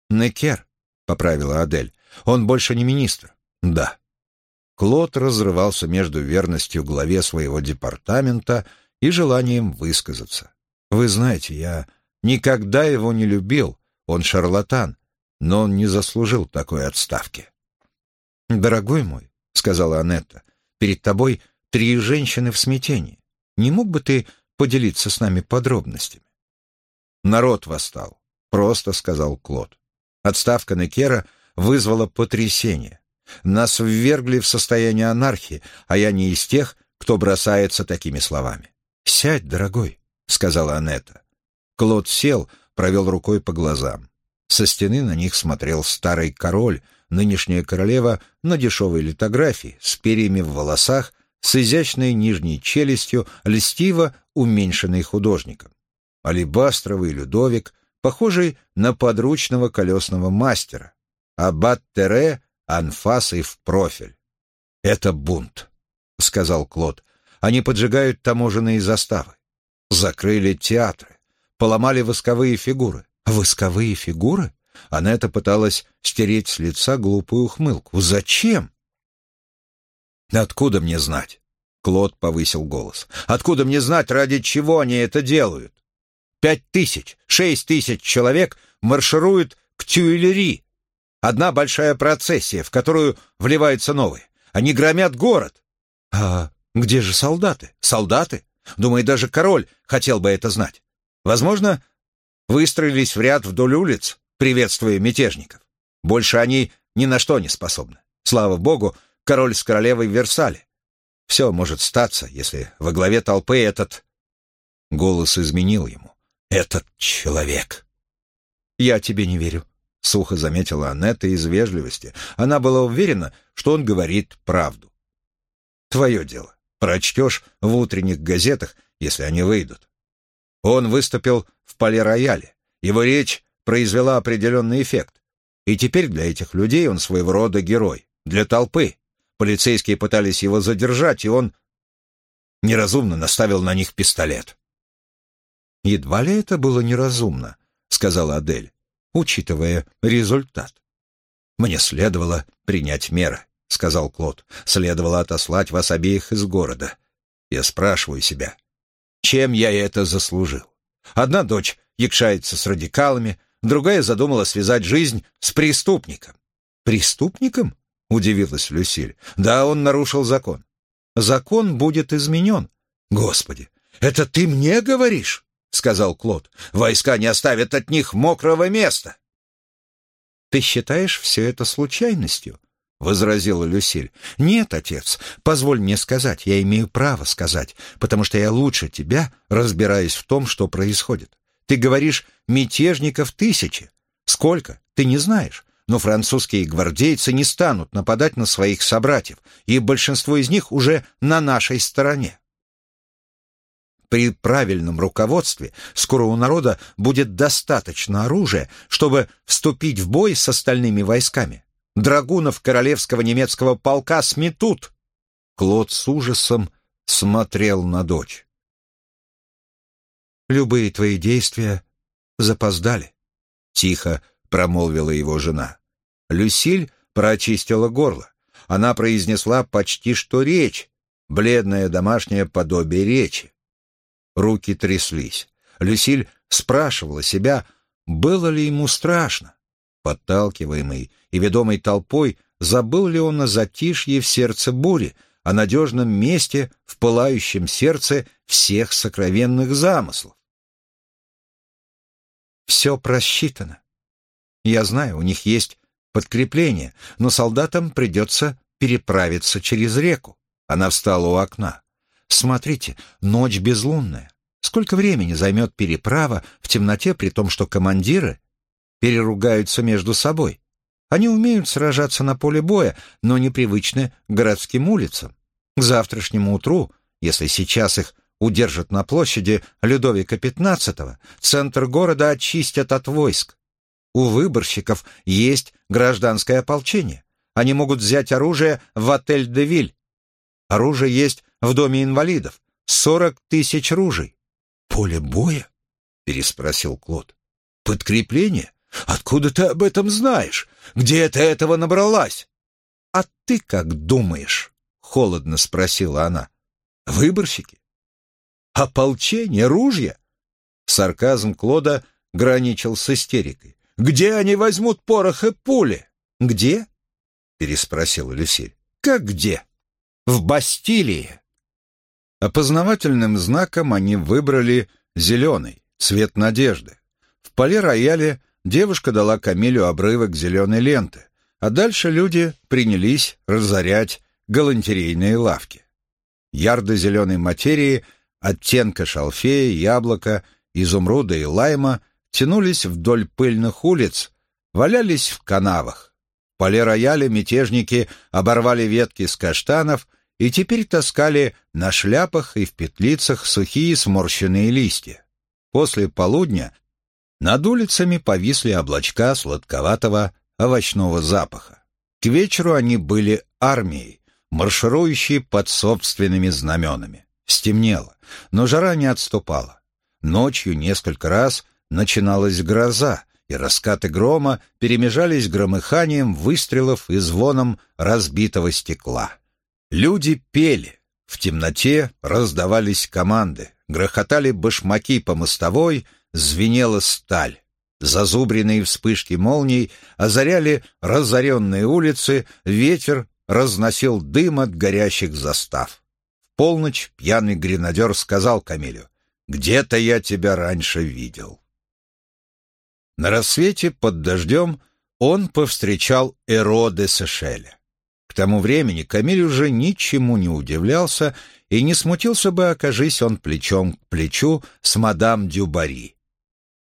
«Некер», — поправила Адель. «Он больше не министр». «Да». Клод разрывался между верностью главе своего департамента и желанием высказаться. «Вы знаете, я никогда его не любил, он шарлатан, но он не заслужил такой отставки». «Дорогой мой», — сказала Анетта, — «перед тобой Три женщины в смятении. Не мог бы ты поделиться с нами подробностями? Народ восстал, просто сказал Клод. Отставка Некера вызвала потрясение. Нас ввергли в состояние анархии, а я не из тех, кто бросается такими словами. «Сядь, дорогой», — сказала Анетта. Клод сел, провел рукой по глазам. Со стены на них смотрел старый король, нынешняя королева на дешевой литографии, с перьями в волосах с изящной нижней челюстью, льстиво уменьшенной художником. Алибастровый Людовик, похожий на подручного колесного мастера. Аббат Тере, анфас и в профиль. «Это бунт», — сказал Клод. «Они поджигают таможенные заставы. Закрыли театры, поломали восковые фигуры». «Восковые фигуры? Анетта пыталась стереть с лица глупую ухмылку. «Зачем?» «Откуда мне знать?» Клод повысил голос. «Откуда мне знать, ради чего они это делают? Пять тысяч, шесть тысяч человек маршируют к Тюильри. Одна большая процессия, в которую вливаются новые. Они громят город. А где же солдаты? Солдаты? Думаю, даже король хотел бы это знать. Возможно, выстроились в ряд вдоль улиц, приветствуя мятежников. Больше они ни на что не способны. Слава богу, король с королевой в Версале. Все может статься, если во главе толпы этот... Голос изменил ему. Этот человек. Я тебе не верю. — сухо заметила Аннетта из вежливости. Она была уверена, что он говорит правду. «Твое дело. Прочтешь в утренних газетах, если они выйдут». Он выступил в поле-рояле. Его речь произвела определенный эффект. И теперь для этих людей он своего рода герой. Для толпы. Полицейские пытались его задержать, и он неразумно наставил на них пистолет. «Едва ли это было неразумно», — сказала Адель учитывая результат. «Мне следовало принять меры», — сказал Клод. «Следовало отослать вас обеих из города. Я спрашиваю себя, чем я это заслужил? Одна дочь якшается с радикалами, другая задумала связать жизнь с преступником». «Преступником?» — удивилась Люсиль. «Да, он нарушил закон. Закон будет изменен. Господи, это ты мне говоришь?» — сказал Клод. «Войска не оставят от них мокрого места». «Ты считаешь все это случайностью?» — возразила Люсиль. «Нет, отец, позволь мне сказать, я имею право сказать, потому что я лучше тебя разбираюсь в том, что происходит. Ты говоришь, мятежников тысячи. Сколько? Ты не знаешь. Но французские гвардейцы не станут нападать на своих собратьев, и большинство из них уже на нашей стороне. При правильном руководстве скоро у народа будет достаточно оружия, чтобы вступить в бой с остальными войсками. Драгунов королевского немецкого полка сметут. Клод с ужасом смотрел на дочь. «Любые твои действия запоздали», — тихо промолвила его жена. Люсиль прочистила горло. Она произнесла почти что речь, бледное домашнее подобие речи. Руки тряслись. Люсиль спрашивала себя, было ли ему страшно. Подталкиваемый и ведомый толпой, забыл ли он о затишье в сердце бури, о надежном месте в пылающем сердце всех сокровенных замыслов. Все просчитано. Я знаю, у них есть подкрепление, но солдатам придется переправиться через реку. Она встала у окна. Смотрите, ночь безлунная. Сколько времени займет переправа в темноте, при том, что командиры переругаются между собой? Они умеют сражаться на поле боя, но непривычны к городским улицам. К завтрашнему утру, если сейчас их удержат на площади Людовика XV, центр города очистят от войск. У выборщиков есть гражданское ополчение. Они могут взять оружие в отель «Де Виль». Оружие есть в доме инвалидов. Сорок тысяч ружей. Поле боя? Переспросил Клод. Подкрепление? Откуда ты об этом знаешь? Где ты этого набралась? А ты как думаешь? Холодно спросила она. Выборщики? Ополчение, ружья? Сарказм Клода граничил с истерикой. «Где они возьмут порох и пули?» «Где?» — переспросила Люсиль. «Как где?» «В Бастилии». Опознавательным знаком они выбрали зеленый, цвет надежды. В поле-рояле девушка дала Камилю обрывок зеленой ленты, а дальше люди принялись разорять галантерейные лавки. Ярды зеленой материи, оттенка шалфея, яблока, изумруда и лайма тянулись вдоль пыльных улиц, валялись в канавах. В поле-рояле мятежники оборвали ветки с каштанов — и теперь таскали на шляпах и в петлицах сухие сморщенные листья. После полудня над улицами повисли облачка сладковатого овощного запаха. К вечеру они были армией, марширующей под собственными знаменами. Стемнело, но жара не отступала. Ночью несколько раз начиналась гроза, и раскаты грома перемежались громыханием выстрелов и звоном разбитого стекла. Люди пели, в темноте раздавались команды, грохотали башмаки по мостовой, звенела сталь. Зазубренные вспышки молний озаряли разоренные улицы, ветер разносил дым от горящих застав. В полночь пьяный гренадер сказал Камилю, «Где-то я тебя раньше видел». На рассвете под дождем он повстречал Эро де Сешеля. К тому времени Камиль уже ничему не удивлялся и не смутился бы, окажись он плечом к плечу с мадам Дюбари.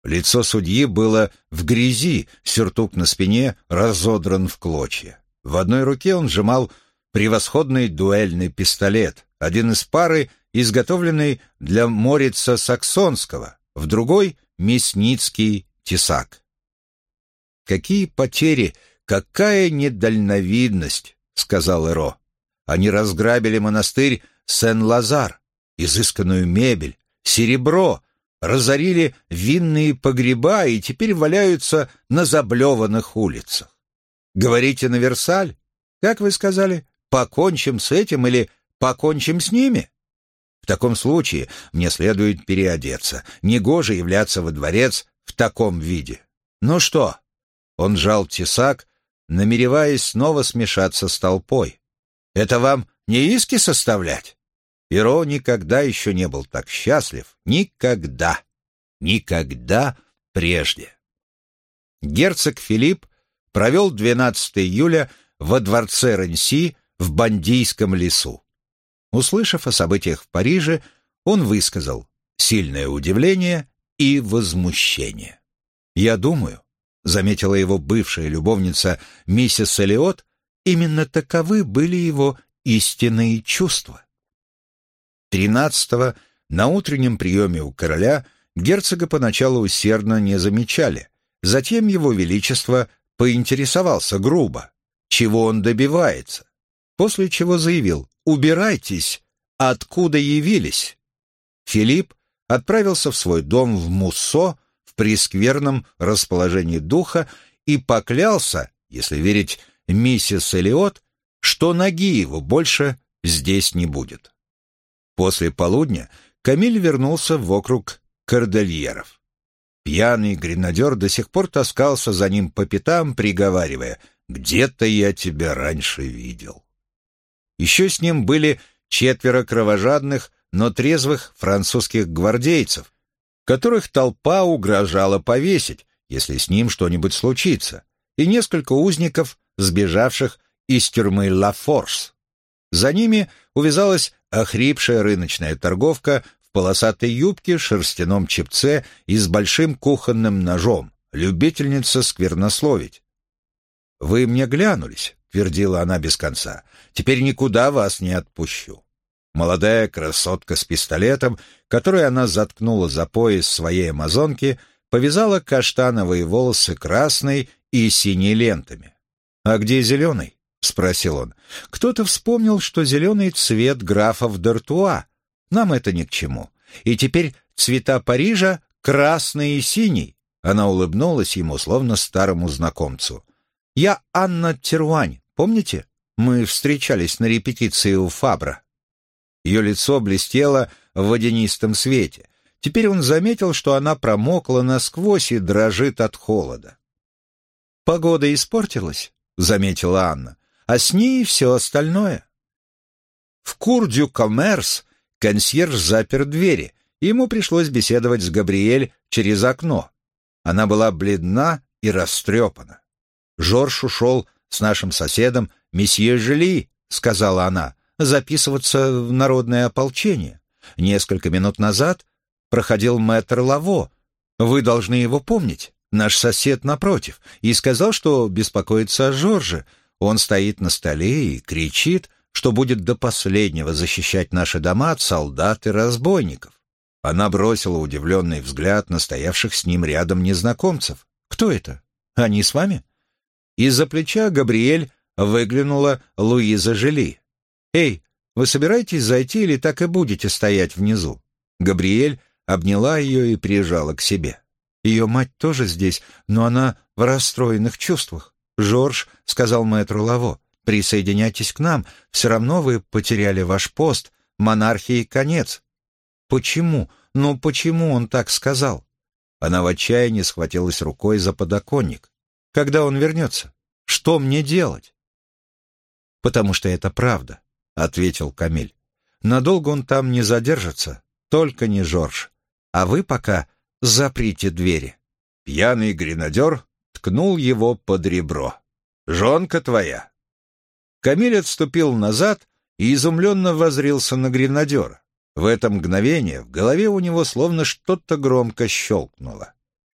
Лицо судьи было в грязи, сюртук на спине разодран в клочья. В одной руке он сжимал превосходный дуэльный пистолет, один из пары, изготовленный для Морица Саксонского, в другой — Мясницкий тесак. «Какие потери, какая недальновидность!» — сказал Эро. «Они разграбили монастырь Сен-Лазар, изысканную мебель, серебро, разорили винные погреба и теперь валяются на заблеванных улицах. Говорите на Версаль? Как вы сказали, покончим с этим или покончим с ними? В таком случае мне следует переодеться. Негоже являться во дворец в таком виде. Ну что? Он жал тесак, намереваясь снова смешаться с толпой. Это вам не иски составлять? Перо никогда еще не был так счастлив. Никогда. Никогда прежде. Герцог Филипп провел 12 июля во дворце Ренси в Бандийском лесу. Услышав о событиях в Париже, он высказал сильное удивление и возмущение. «Я думаю», — заметила его бывшая любовница миссис Элиот, именно таковы были его истинные чувства. Тринадцатого на утреннем приеме у короля герцога поначалу усердно не замечали. Затем его величество поинтересовался грубо, чего он добивается, после чего заявил «Убирайтесь, откуда явились?» Филипп отправился в свой дом в Муссо в прескверном расположении духа и поклялся, если верить миссис Элиот, что ноги его больше здесь не будет. После полудня Камиль вернулся в округ Кордельеров. Пьяный гренадер до сих пор таскался за ним по пятам, приговаривая «Где-то я тебя раньше видел». Еще с ним были четверо кровожадных, но трезвых французских гвардейцев, которых толпа угрожала повесить, если с ним что-нибудь случится, и несколько узников, сбежавших из тюрьмы Ла Форс. За ними увязалась охрипшая рыночная торговка в полосатой юбке, шерстяном чепце и с большим кухонным ножом, любительница сквернословить. «Вы мне глянулись», — твердила она без конца, — «теперь никуда вас не отпущу». Молодая красотка с пистолетом, который она заткнула за пояс своей амазонки, повязала каштановые волосы красной и синей лентами. «А где зеленый?» — спросил он. «Кто-то вспомнил, что зеленый цвет графов Д'Артуа. Нам это ни к чему. И теперь цвета Парижа — красный и синий». Она улыбнулась ему, словно старому знакомцу. «Я Анна Теруань, помните? Мы встречались на репетиции у Фабра». Ее лицо блестело в водянистом свете. Теперь он заметил, что она промокла насквозь и дрожит от холода. «Погода испортилась», — заметила Анна а с ней все остальное. В Курдю Коммерс консьерж запер двери, и ему пришлось беседовать с Габриэль через окно. Она была бледна и растрепана. «Жорж ушел с нашим соседом, месье Жили», — сказала она, — «записываться в народное ополчение. Несколько минут назад проходил мэтр Лаво. Вы должны его помнить, наш сосед напротив, и сказал, что беспокоится о Жорже, он стоит на столе и кричит, что будет до последнего защищать наши дома от солдат и разбойников. Она бросила удивленный взгляд на стоявших с ним рядом незнакомцев. «Кто это? Они с вами?» Из-за плеча Габриэль выглянула Луиза Жили. «Эй, вы собираетесь зайти или так и будете стоять внизу?» Габриэль обняла ее и прижала к себе. Ее мать тоже здесь, но она в расстроенных чувствах. Жорж сказал мэтру Лаво, присоединяйтесь к нам, все равно вы потеряли ваш пост, монархии конец. Почему? Ну почему он так сказал? Она в отчаянии схватилась рукой за подоконник. Когда он вернется? Что мне делать? Потому что это правда, ответил Камиль. Надолго он там не задержится, только не Жорж. А вы пока заприте двери. Пьяный гренадер ткнул его под ребро. «Жонка твоя!» Камиль отступил назад и изумленно возрился на гренадера. В это мгновение в голове у него словно что-то громко щелкнуло.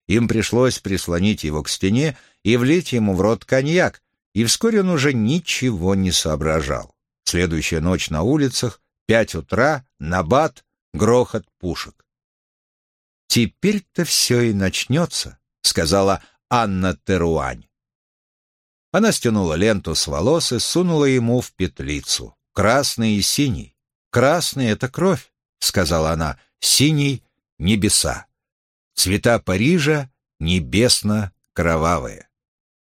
Им пришлось прислонить его к стене и влить ему в рот коньяк, и вскоре он уже ничего не соображал. Следующая ночь на улицах, пять утра, набат, грохот пушек. «Теперь-то все и начнется», — сказала Анна Теруань. Она стянула ленту с волос и сунула ему в петлицу. Красный и синий. Красный — это кровь, — сказала она. Синий — небеса. Цвета Парижа — небесно-кровавые.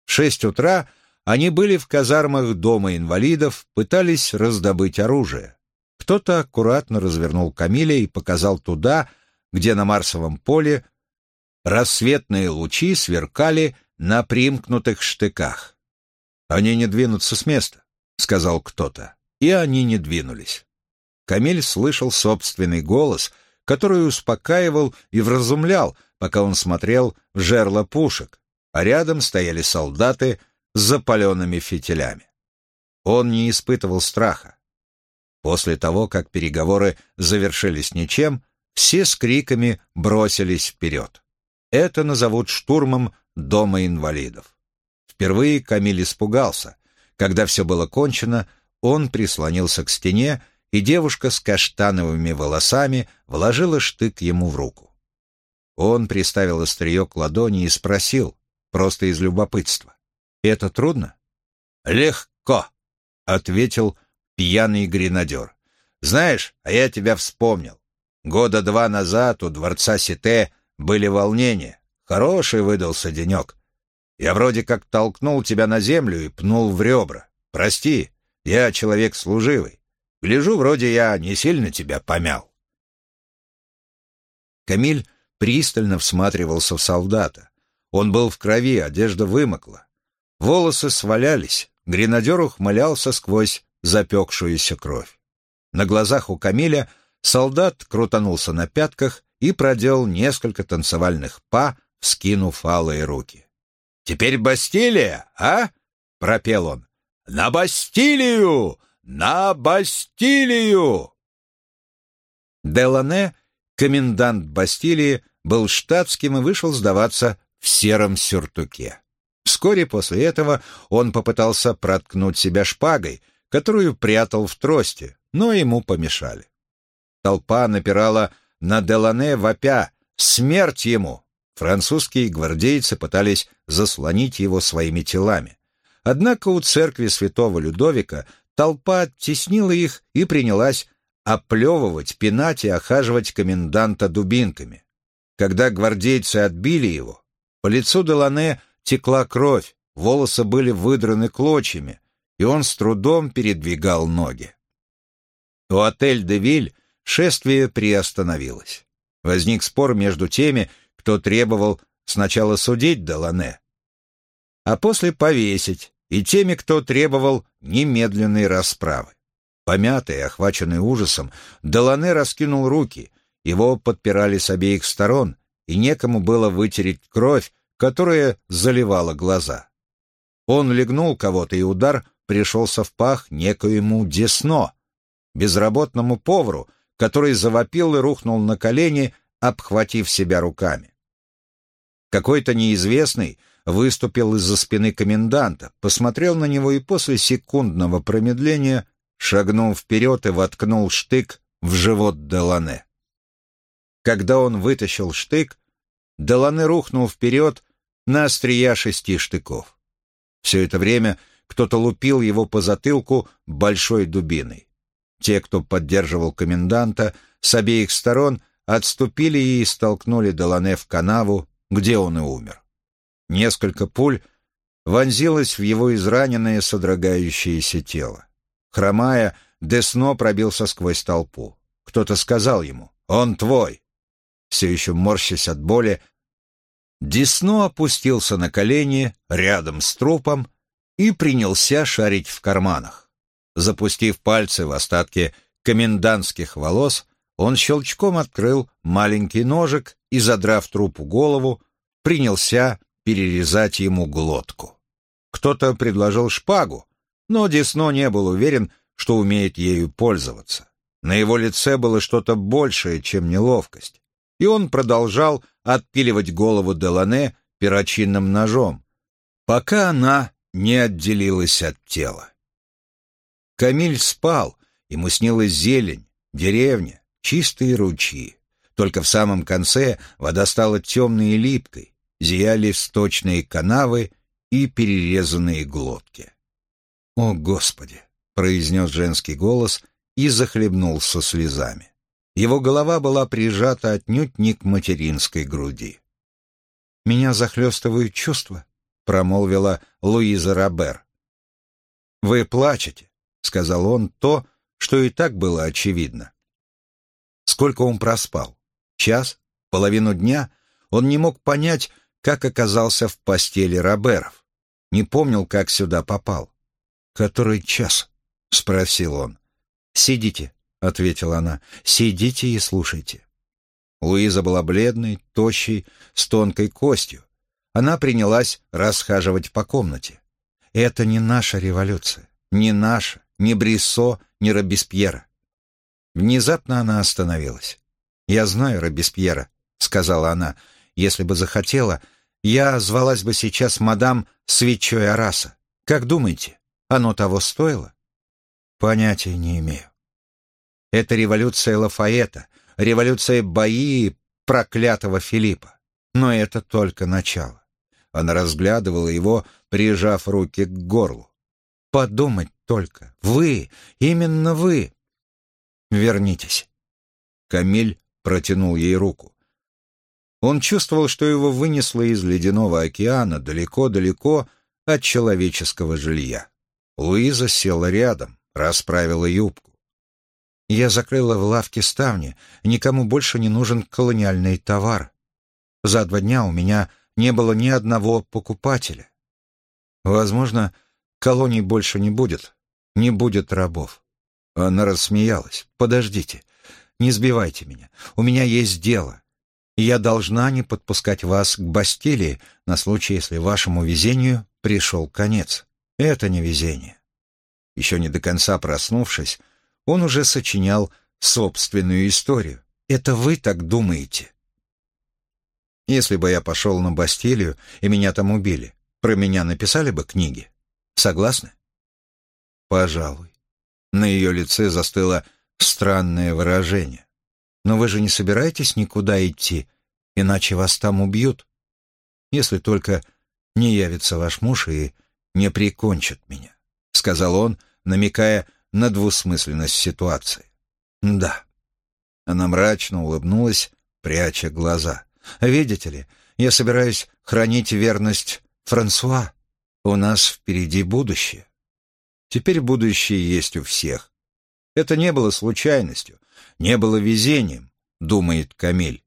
В шесть утра они были в казармах Дома инвалидов, пытались раздобыть оружие. Кто-то аккуратно развернул Камиля и показал туда, где на Марсовом поле рассветные лучи сверкали на примкнутых штыках. «Они не двинутся с места», — сказал кто-то, и они не двинулись. Камиль слышал собственный голос, который успокаивал и вразумлял, пока он смотрел в жерло пушек, а рядом стояли солдаты с запаленными фитилями. Он не испытывал страха. После того, как переговоры завершились ничем, все с криками бросились вперед. Это назовут штурмом Дома инвалидов. Впервые Камиль испугался. Когда все было кончено, он прислонился к стене, и девушка с каштановыми волосами вложила штык ему в руку. Он приставил острие к ладони и спросил, просто из любопытства. «Это трудно?» «Легко», — ответил пьяный гренадер. «Знаешь, а я тебя вспомнил. Года два назад у дворца Сите были волнения. Хороший выдался денек. Я вроде как толкнул тебя на землю и пнул в ребра. Прости, я человек служивый. Гляжу, вроде я не сильно тебя помял. Камиль пристально всматривался в солдата. Он был в крови, одежда вымокла. Волосы свалялись, гренадер ухмылялся сквозь запекшуюся кровь. На глазах у Камиля солдат крутанулся на пятках и проделал несколько танцевальных па, вскинув алые руки. «Теперь Бастилия, а?» — пропел он. «На Бастилию! На Бастилию!» Делане, комендант Бастилии, был штатским и вышел сдаваться в сером сюртуке. Вскоре после этого он попытался проткнуть себя шпагой, которую прятал в трости, но ему помешали. Толпа напирала на Делане вопя «Смерть ему!». Французские гвардейцы пытались заслонить его своими телами. Однако у церкви святого Людовика толпа оттеснила их и принялась оплевывать, пинать и охаживать коменданта дубинками. Когда гвардейцы отбили его, по лицу Делане текла кровь, волосы были выдраны клочьями, и он с трудом передвигал ноги. У отель «Де Виль» шествие приостановилось. Возник спор между теми, кто требовал сначала судить Делане, а после повесить, и теми, кто требовал немедленной расправы. Помятый и охваченный ужасом, Делане раскинул руки, его подпирали с обеих сторон, и некому было вытереть кровь, которая заливала глаза. Он легнул кого-то, и удар пришелся в пах некоему Десно, безработному повару, который завопил и рухнул на колени, обхватив себя руками. Какой-то неизвестный выступил из-за спины коменданта, посмотрел на него и после секундного промедления шагнул вперед и воткнул штык в живот Делане. Когда он вытащил штык, Делане рухнул вперед на острия шести штыков. Все это время кто-то лупил его по затылку большой дубиной. Те, кто поддерживал коменданта, с обеих сторон отступили и столкнули Делане в канаву где он и умер. Несколько пуль вонзилось в его израненное содрогающееся тело. Хромая, Десно пробился сквозь толпу. Кто-то сказал ему «Он твой!» Все еще морщась от боли, Десно опустился на колени рядом с трупом и принялся шарить в карманах. Запустив пальцы в остатки комендантских волос, он щелчком открыл маленький ножик и, задрав трупу голову, принялся перерезать ему глотку. Кто-то предложил шпагу, но Десно не был уверен, что умеет ею пользоваться. На его лице было что-то большее, чем неловкость, и он продолжал отпиливать голову Делане перочинным ножом, пока она не отделилась от тела. Камиль спал, ему снилась зелень, деревня, чистые ручьи. Только в самом конце вода стала темной и липкой, зияли сточные канавы и перерезанные глотки. «О, Господи!» — произнес женский голос и захлебнулся слезами. Его голова была прижата отнюдь не к материнской груди. «Меня захлестывают чувства», — промолвила Луиза Робер. «Вы плачете», — сказал он то, что и так было очевидно. Сколько он проспал? Час? Половину дня? Он не мог понять, как оказался в постели Роберов. Не помнил, как сюда попал. «Который час?» — спросил он. «Сидите», — ответила она. «Сидите и слушайте». Луиза была бледной, тощей, с тонкой костью. Она принялась расхаживать по комнате. «Это не наша революция. Не наша, ни Бриссо, ни Робеспьера. Внезапно она остановилась. «Я знаю Робеспьера», — сказала она. «Если бы захотела, я звалась бы сейчас мадам Свечой Араса. Как думаете, оно того стоило?» «Понятия не имею». Это революция Лафаэта, революция Баи проклятого Филиппа. Но это только начало. Она разглядывала его, прижав руки к горлу. «Подумать только, вы, именно вы, Вернитесь». Камиль протянул ей руку. Он чувствовал, что его вынесло из ледяного океана далеко-далеко от человеческого жилья. Луиза села рядом, расправила юбку. Я закрыла в лавке ставни, никому больше не нужен колониальный товар. За два дня у меня не было ни одного покупателя. Возможно, колоний больше не будет, не будет рабов. Она рассмеялась. «Подождите, не сбивайте меня. У меня есть дело. И я должна не подпускать вас к Бастилии на случай, если вашему везению пришел конец. Это не везение». Еще не до конца проснувшись, он уже сочинял собственную историю. «Это вы так думаете?» Если бы я пошел на Бастилию и меня там убили, про меня написали бы книги. Согласны? Пожалуй. На ее лице застыло странное выражение. «Но вы же не собираетесь никуда идти, иначе вас там убьют, если только не явится ваш муж и не прикончит меня», — сказал он, намекая на двусмысленность ситуации. «Да». Она мрачно улыбнулась, пряча глаза. «Видите ли, я собираюсь хранить верность Франсуа. У нас впереди будущее. Теперь будущее есть у всех. Это не было случайностью, не было везением, думает Камиль.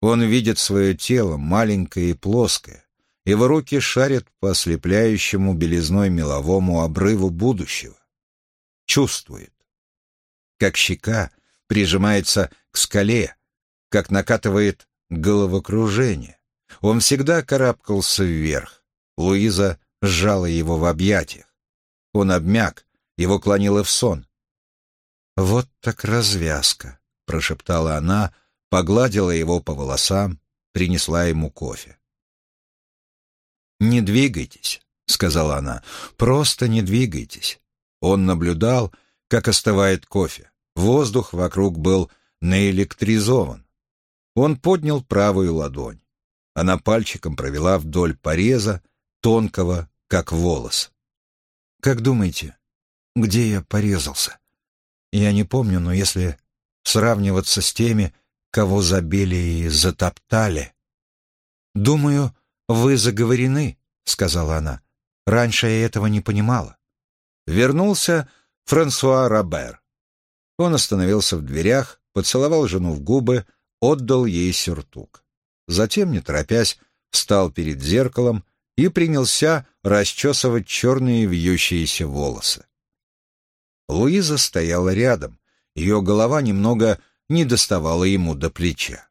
Он видит свое тело, маленькое и плоское. Его руки шарят по ослепляющему белизной меловому обрыву будущего. Чувствует. Как щека прижимается к скале, как накатывает головокружение. Он всегда карабкался вверх. Луиза сжала его в объятиях. Он обмяк, его клонило в сон. «Вот так развязка», — прошептала она, погладила его по волосам, принесла ему кофе. «Не двигайтесь», — сказала она, — «просто не двигайтесь». Он наблюдал, как остывает кофе. Воздух вокруг был наэлектризован. Он поднял правую ладонь. Она пальчиком провела вдоль пореза, тонкого, как волос. Как думаете, где я порезался? Я не помню, но если сравниваться с теми, кого забили и затоптали... «Думаю, вы заговорены», — сказала она. «Раньше я этого не понимала». Вернулся Франсуа Робер. Он остановился в дверях, поцеловал жену в губы, отдал ей сюртук. Затем, не торопясь, встал перед зеркалом и принялся расчесывать черные вьющиеся волосы. Луиза стояла рядом, ее голова немного не доставала ему до плеча.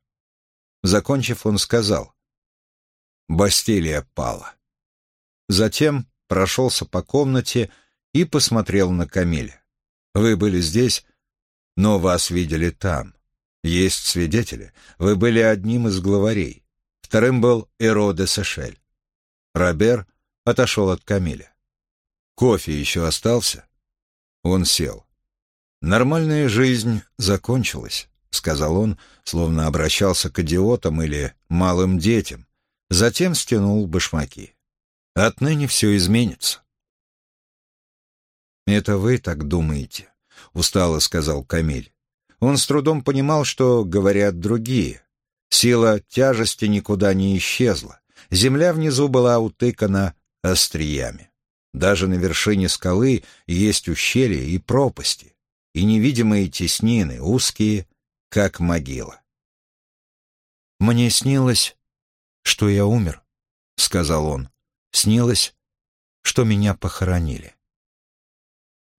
Закончив, он сказал, «Бастилия пала». Затем прошелся по комнате и посмотрел на Камиля. «Вы были здесь, но вас видели там. Есть свидетели. Вы были одним из главарей. Вторым был Эро де. Робер отошел от Камиля. «Кофе еще остался?» Он сел. «Нормальная жизнь закончилась», — сказал он, словно обращался к идиотам или малым детям. Затем стянул башмаки. «Отныне все изменится». «Это вы так думаете?» — устало сказал Камиль. Он с трудом понимал, что говорят другие. Сила тяжести никуда не исчезла. Земля внизу была утыкана остриями. Даже на вершине скалы есть ущелья и пропасти, и невидимые теснины, узкие, как могила. «Мне снилось, что я умер», — сказал он. «Снилось, что меня похоронили».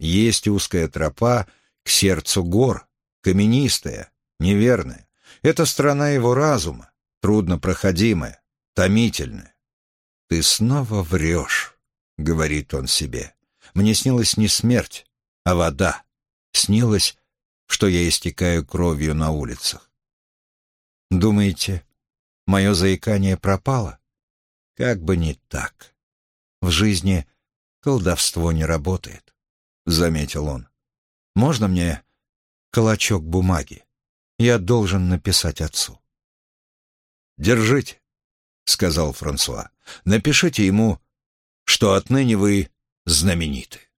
Есть узкая тропа к сердцу гор, каменистая, неверная. Это страна его разума, труднопроходимая, томительная. «Ты снова врешь», — говорит он себе. «Мне снилась не смерть, а вода. Снилось, что я истекаю кровью на улицах». Думаете, мое заикание пропало? Как бы не так. В жизни колдовство не работает, — заметил он. Можно мне клочок бумаги? Я должен написать отцу. «Держите», — сказал Франсуа. «Напишите ему, что отныне вы знамениты».